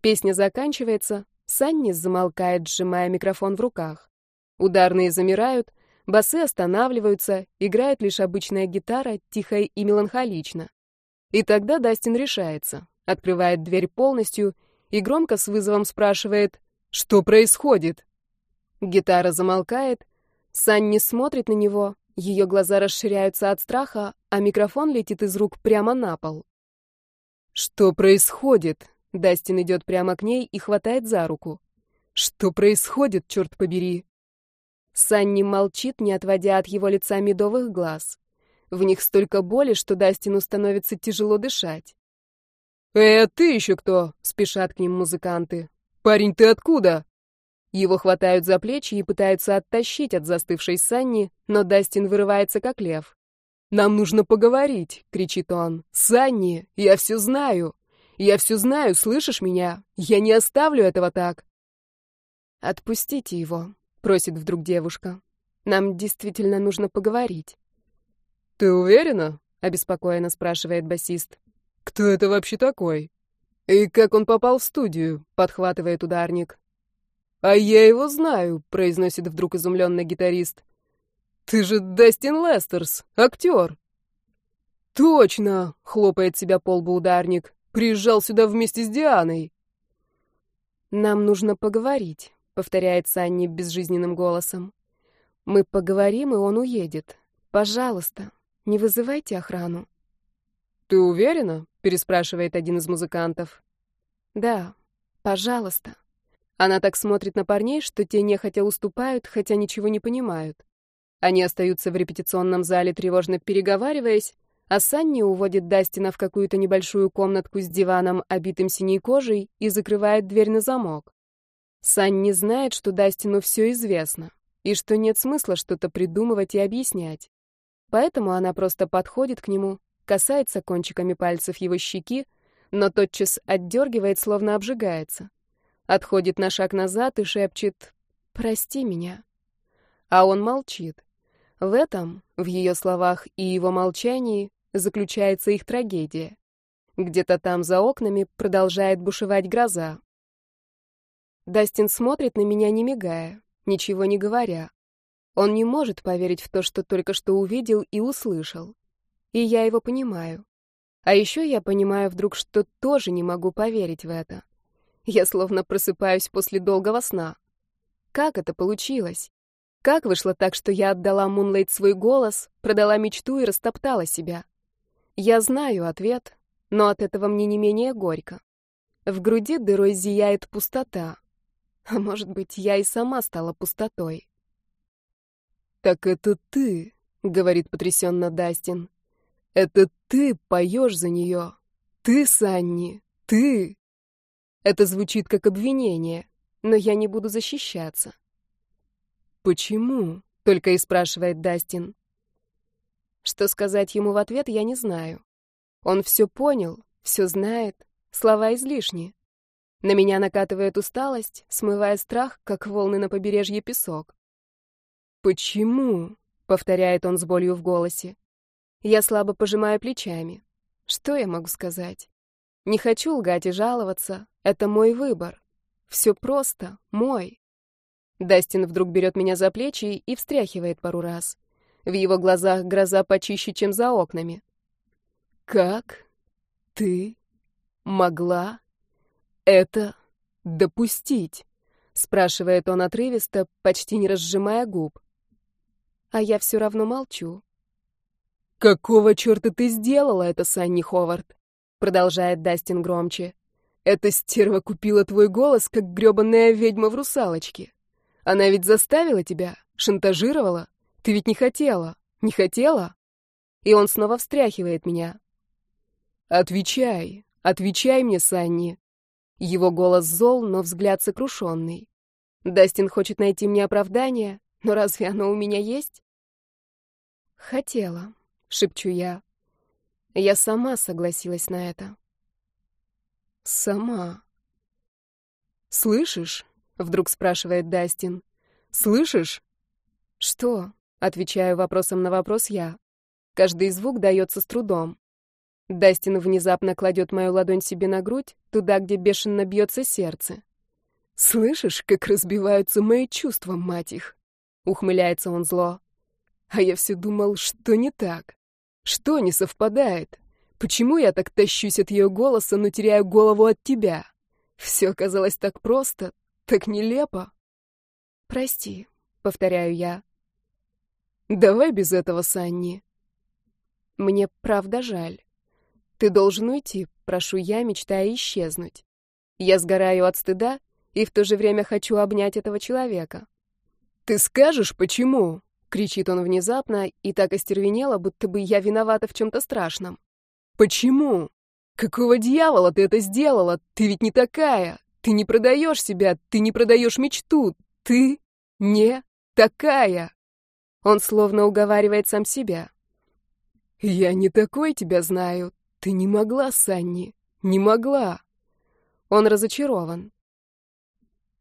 Песня заканчивается, Санни замолкает, сжимая микрофон в руках. Ударные замирают, басы останавливаются, играет лишь обычная гитара, тихо и меланхолично. И тогда Дастин решается открывает дверь полностью и громко с вызовом спрашивает «Что происходит?». Гитара замолкает, Санни смотрит на него, ее глаза расширяются от страха, а микрофон летит из рук прямо на пол. «Что происходит?» Дастин идет прямо к ней и хватает за руку. «Что происходит, черт побери?» Санни молчит, не отводя от его лица медовых глаз. В них столько боли, что Дастину становится тяжело дышать. «Э, ты еще кто?» — спешат к ним музыканты. «Парень, ты откуда?» Его хватают за плечи и пытаются оттащить от застывшей Санни, но Дастин вырывается как лев. «Нам нужно поговорить!» — кричит он. «Санни, я все знаю! Я все знаю, слышишь меня? Я не оставлю этого так!» «Отпустите его», — просит вдруг девушка. «Нам действительно нужно поговорить». «Ты уверена?» — обеспокоенно спрашивает басист. «Кто это вообще такой?» «И как он попал в студию?» — подхватывает ударник. «А я его знаю», — произносит вдруг изумленный гитарист. «Ты же Дастин Лестерс, актер!» «Точно!» — хлопает себя по лбу ударник. «Приезжал сюда вместе с Дианой!» «Нам нужно поговорить», — повторяет Санни безжизненным голосом. «Мы поговорим, и он уедет. Пожалуйста, не вызывайте охрану». «Ты уверена?» — переспрашивает один из музыкантов. «Да, пожалуйста». Она так смотрит на парней, что те нехотя уступают, хотя ничего не понимают. Они остаются в репетиционном зале, тревожно переговариваясь, а Санни уводит Дастина в какую-то небольшую комнатку с диваном, обитым синей кожей, и закрывает дверь на замок. Санни знает, что Дастину все известно, и что нет смысла что-то придумывать и объяснять. Поэтому она просто подходит к нему, касается кончиками пальцев его щеки, но тотчас отдергивает, словно обжигается отходит на шаг назад и шепчет «Прости меня». А он молчит. В этом, в ее словах и его молчании, заключается их трагедия. Где-то там за окнами продолжает бушевать гроза. Дастин смотрит на меня, не мигая, ничего не говоря. Он не может поверить в то, что только что увидел и услышал. И я его понимаю. А еще я понимаю вдруг, что тоже не могу поверить в это. Я словно просыпаюсь после долгого сна. Как это получилось? Как вышло так, что я отдала Мунлейт свой голос, продала мечту и растоптала себя? Я знаю ответ, но от этого мне не менее горько. В груди дырой зияет пустота. А может быть, я и сама стала пустотой. «Так это ты», — говорит потрясенно Дастин. «Это ты поешь за нее. Ты, Санни, ты!» Это звучит как обвинение, но я не буду защищаться. «Почему?» — только и спрашивает Дастин. Что сказать ему в ответ, я не знаю. Он все понял, все знает, слова излишни. На меня накатывает усталость, смывая страх, как волны на побережье песок. «Почему?» — повторяет он с болью в голосе. Я слабо пожимаю плечами. Что я могу сказать? Не хочу лгать и жаловаться. Это мой выбор. Все просто. Мой. Дастин вдруг берет меня за плечи и встряхивает пару раз. В его глазах гроза почище, чем за окнами. «Как ты могла это допустить?» — спрашивает он отрывисто, почти не разжимая губ. А я все равно молчу. «Какого черта ты сделала это, Санни Ховард?» продолжает Дастин громче. Эта стерва купила твой голос, как грёбаная ведьма в русалочке. Она ведь заставила тебя, шантажировала. Ты ведь не хотела, не хотела? И он снова встряхивает меня. Отвечай, отвечай мне, Санни. Его голос зол, но взгляд сокрушенный. Дастин хочет найти мне оправдание, но разве оно у меня есть? Хотела, шепчу я. Я сама согласилась на это. Сама. Слышишь? Вдруг спрашивает Дастин. Слышишь? Что? Отвечаю вопросом на вопрос я. Каждый звук дается с трудом. Дастин внезапно кладет мою ладонь себе на грудь, туда, где бешено бьется сердце. «Слышишь, как разбиваются мои чувства, мать их?» — ухмыляется он зло. «А я все думал, что не так. Что не совпадает? Почему я так тащусь от ее голоса, но теряю голову от тебя? Все оказалось так просто, так нелепо. Прости, повторяю я. Давай без этого, Санни. Мне правда жаль. Ты должен уйти, прошу я, мечтая исчезнуть. Я сгораю от стыда и в то же время хочу обнять этого человека. Ты скажешь, почему? Кричит он внезапно и так остервенело, будто бы я виновата в чем-то страшном. «Почему? Какого дьявола ты это сделала? Ты ведь не такая! Ты не продаешь себя, ты не продаешь мечту. Ты не такая. Он словно уговаривает сам себя. Я не такой тебя знаю. Ты не могла, Санни. Не могла. Он разочарован.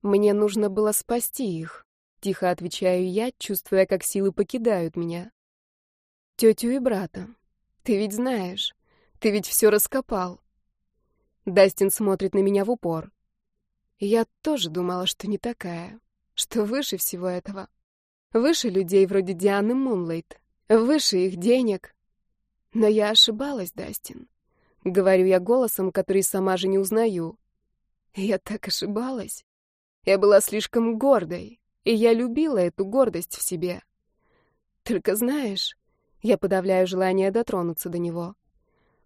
Мне нужно было спасти их. Тихо отвечаю я, чувствуя, как силы покидают меня. Тетю и брата. Ты ведь знаешь. Ты ведь все раскопал. Дастин смотрит на меня в упор. Я тоже думала, что не такая, что выше всего этого. Выше людей вроде Дианы Мунлайт, выше их денег. Но я ошибалась, Дастин. Говорю я голосом, который сама же не узнаю. Я так ошибалась. Я была слишком гордой, и я любила эту гордость в себе. Только знаешь, я подавляю желание дотронуться до него.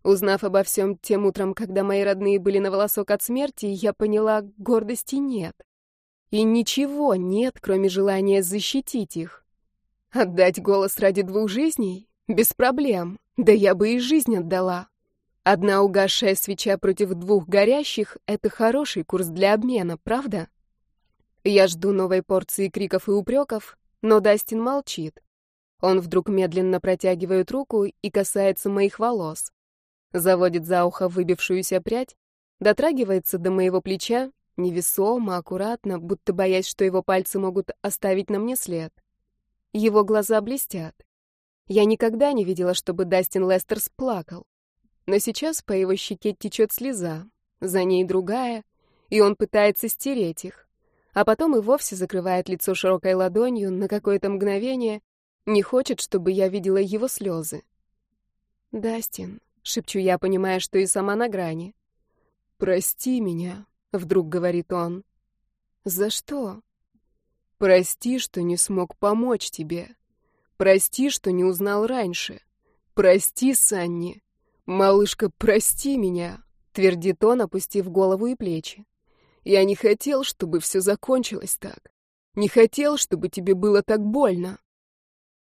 Узнав обо всем тем утром, когда мои родные были на волосок от смерти, я поняла, гордости нет. И ничего нет, кроме желания защитить их. Отдать голос ради двух жизней? Без проблем. Да я бы и жизнь отдала. Одна угасшая свеча против двух горящих — это хороший курс для обмена, правда? Я жду новой порции криков и упреков, но Дастин молчит. Он вдруг медленно протягивает руку и касается моих волос заводит за ухо выбившуюся прядь, дотрагивается до моего плеча, невесомо, аккуратно, будто боясь, что его пальцы могут оставить на мне след. Его глаза блестят. Я никогда не видела, чтобы Дастин Лестерс плакал. Но сейчас по его щеке течет слеза, за ней другая, и он пытается стереть их. А потом и вовсе закрывает лицо широкой ладонью на какое-то мгновение, не хочет, чтобы я видела его слезы. «Дастин», — шепчу я, понимая, что и сама на грани. «Прости меня», — вдруг говорит он. «За что?» «Прости, что не смог помочь тебе. Прости, что не узнал раньше. Прости, Санни. Малышка, прости меня», — твердит он, опустив голову и плечи. «Я не хотел, чтобы все закончилось так. Не хотел, чтобы тебе было так больно».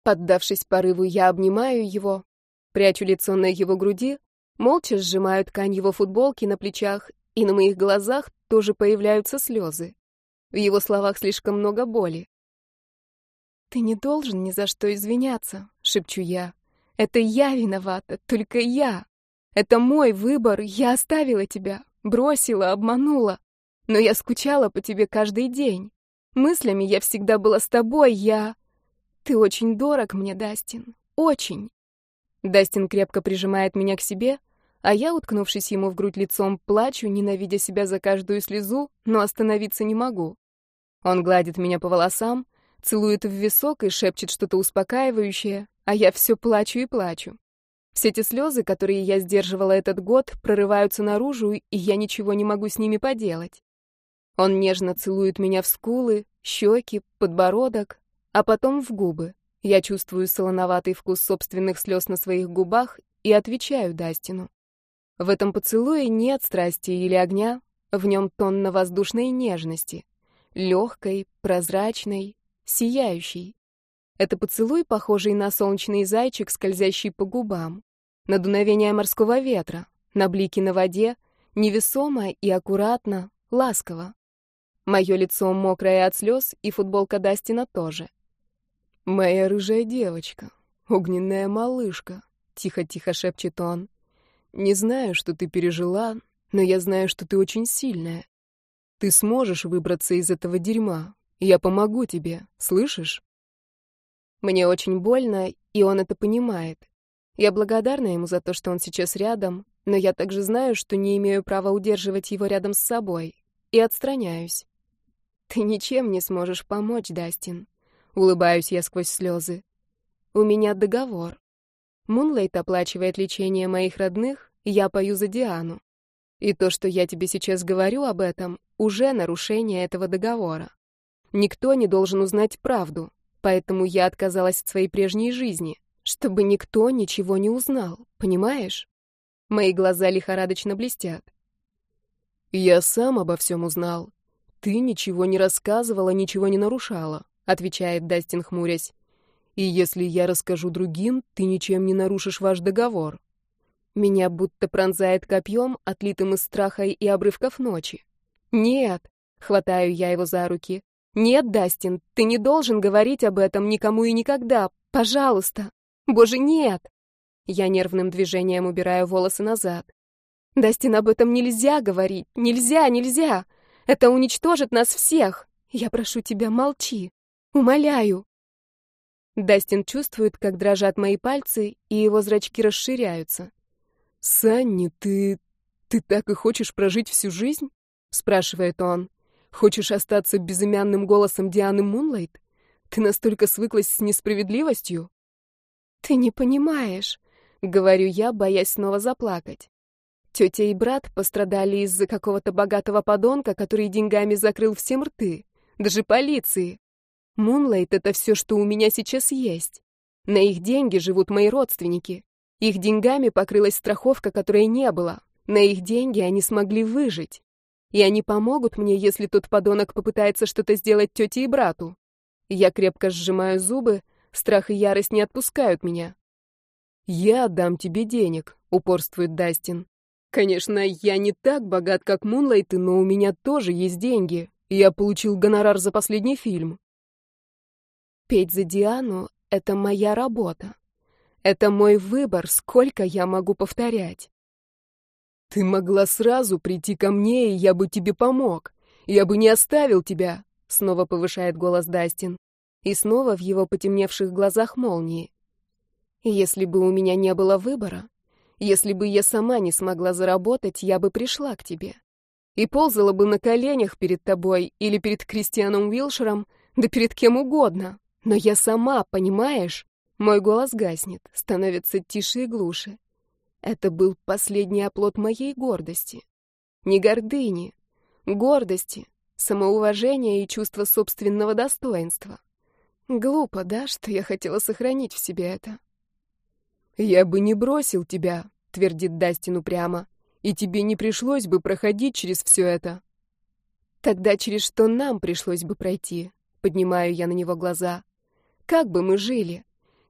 Поддавшись порыву, я обнимаю его, Прячу лицо на его груди, молча сжимаю ткань его футболки на плечах, и на моих глазах тоже появляются слезы. В его словах слишком много боли. «Ты не должен ни за что извиняться», — шепчу я. «Это я виновата, только я. Это мой выбор, я оставила тебя, бросила, обманула. Но я скучала по тебе каждый день. Мыслями я всегда была с тобой, я... Ты очень дорог мне, Дастин, очень. Дастин крепко прижимает меня к себе, а я, уткнувшись ему в грудь лицом, плачу, ненавидя себя за каждую слезу, но остановиться не могу. Он гладит меня по волосам, целует в висок и шепчет что-то успокаивающее, а я все плачу и плачу. Все эти слезы, которые я сдерживала этот год, прорываются наружу, и я ничего не могу с ними поделать. Он нежно целует меня в скулы, щеки, подбородок, а потом в губы. Я чувствую солоноватый вкус собственных слез на своих губах и отвечаю Дастину. В этом поцелуе нет страсти или огня, в нем тонна воздушной нежности, легкой, прозрачной, сияющей. Это поцелуй, похожий на солнечный зайчик, скользящий по губам, на дуновение морского ветра, на блики на воде, невесомо и аккуратно, ласково. Мое лицо мокрое от слез, и футболка Дастина тоже — «Моя рыжая девочка, огненная малышка», — тихо-тихо шепчет он. «Не знаю, что ты пережила, но я знаю, что ты очень сильная. Ты сможешь выбраться из этого дерьма. Я помогу тебе, слышишь?» Мне очень больно, и он это понимает. Я благодарна ему за то, что он сейчас рядом, но я также знаю, что не имею права удерживать его рядом с собой, и отстраняюсь. Ты ничем не сможешь помочь, Дастин. Улыбаюсь я сквозь слезы. У меня договор. Мунлейт оплачивает лечение моих родных, я пою за Диану. И то, что я тебе сейчас говорю об этом, уже нарушение этого договора. Никто не должен узнать правду, поэтому я отказалась от своей прежней жизни, чтобы никто ничего не узнал, понимаешь? Мои глаза лихорадочно блестят. Я сам обо всем узнал. Ты ничего не рассказывала, ничего не нарушала. — отвечает Дастин, хмурясь. «И если я расскажу другим, ты ничем не нарушишь ваш договор». Меня будто пронзает копьем, отлитым из страха и обрывков ночи. Нет, хватаю я его за руки. Нет, Дастин, ты не должен говорить об этом никому и никогда. Пожалуйста. Боже, нет. Я нервным движением убираю волосы назад. Дастин, об этом нельзя говорить. Нельзя, нельзя. Это уничтожит нас всех. Я прошу тебя, молчи. Умоляю. Дастин чувствует, как дрожат мои пальцы, и его зрачки расширяются. «Санни, ты... ты так и хочешь прожить всю жизнь?» — спрашивает он. «Хочешь остаться безымянным голосом Дианы Мунлайт? Ты настолько свыклась с несправедливостью?» «Ты не понимаешь», — говорю я, боясь снова заплакать. Тетя и брат пострадали из-за какого-то богатого подонка, который деньгами закрыл всем рты, даже полиции. Мунлайт — это все, что у меня сейчас есть. На их деньги живут мои родственники. Их деньгами покрылась страховка, которой не было. На их деньги они смогли выжить. И они помогут мне, если тот подонок попытается что-то сделать тете и брату. Я крепко сжимаю зубы, страх и ярость не отпускают меня. «Я дам тебе денег», — упорствует Дастин. «Конечно, я не так богат, как Мунлайты, но у меня тоже есть деньги. Я получил гонорар за последний фильм. Петь за Диану — это моя работа. Это мой выбор, сколько я могу повторять. Ты могла сразу прийти ко мне, и я бы тебе помог. Я бы не оставил тебя, — снова повышает голос Дастин. И снова в его потемневших глазах молнии. Если бы у меня не было выбора, если бы я сама не смогла заработать, я бы пришла к тебе. И ползала бы на коленях перед тобой или перед Кристианом Уилшером, да перед кем угодно. Но я сама, понимаешь? Мой голос гаснет, становится тише и глуше. Это был последний оплот моей гордости. Не гордыни, гордости, самоуважения и чувства собственного достоинства. Глупо, да, что я хотела сохранить в себе это? «Я бы не бросил тебя», — твердит Дастин упрямо, «и тебе не пришлось бы проходить через все это». «Тогда через что нам пришлось бы пройти?» — поднимаю я на него глаза. Как бы мы жили?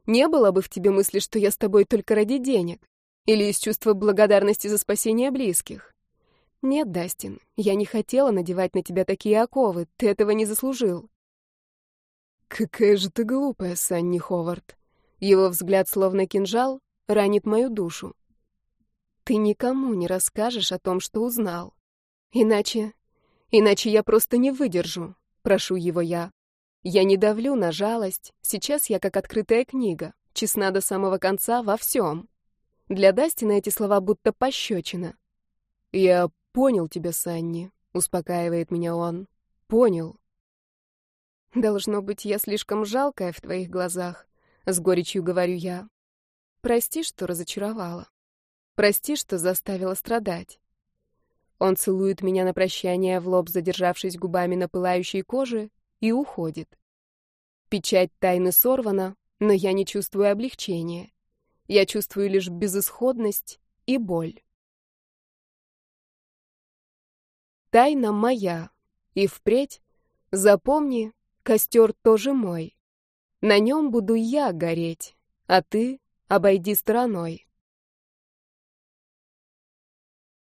Не было бы в тебе мысли, что я с тобой только ради денег? Или из чувства благодарности за спасение близких? Нет, Дастин, я не хотела надевать на тебя такие оковы, ты этого не заслужил. Какая же ты глупая, Санни Ховард. Его взгляд, словно кинжал, ранит мою душу. Ты никому не расскажешь о том, что узнал. Иначе... Иначе я просто не выдержу, прошу его я. Я не давлю на жалость, сейчас я как открытая книга, честна до самого конца во всем. Для Дастина эти слова будто пощечина. «Я понял тебя, Санни», — успокаивает меня он. «Понял». «Должно быть, я слишком жалкая в твоих глазах», — с горечью говорю я. «Прости, что разочаровала. Прости, что заставила страдать». Он целует меня на прощание в лоб, задержавшись губами на пылающей коже, и уходит. Печать тайны сорвана, но я не чувствую облегчения. Я чувствую лишь безысходность и боль. Тайна моя, и впредь, запомни, костер тоже мой. На нем буду я гореть, а ты обойди стороной.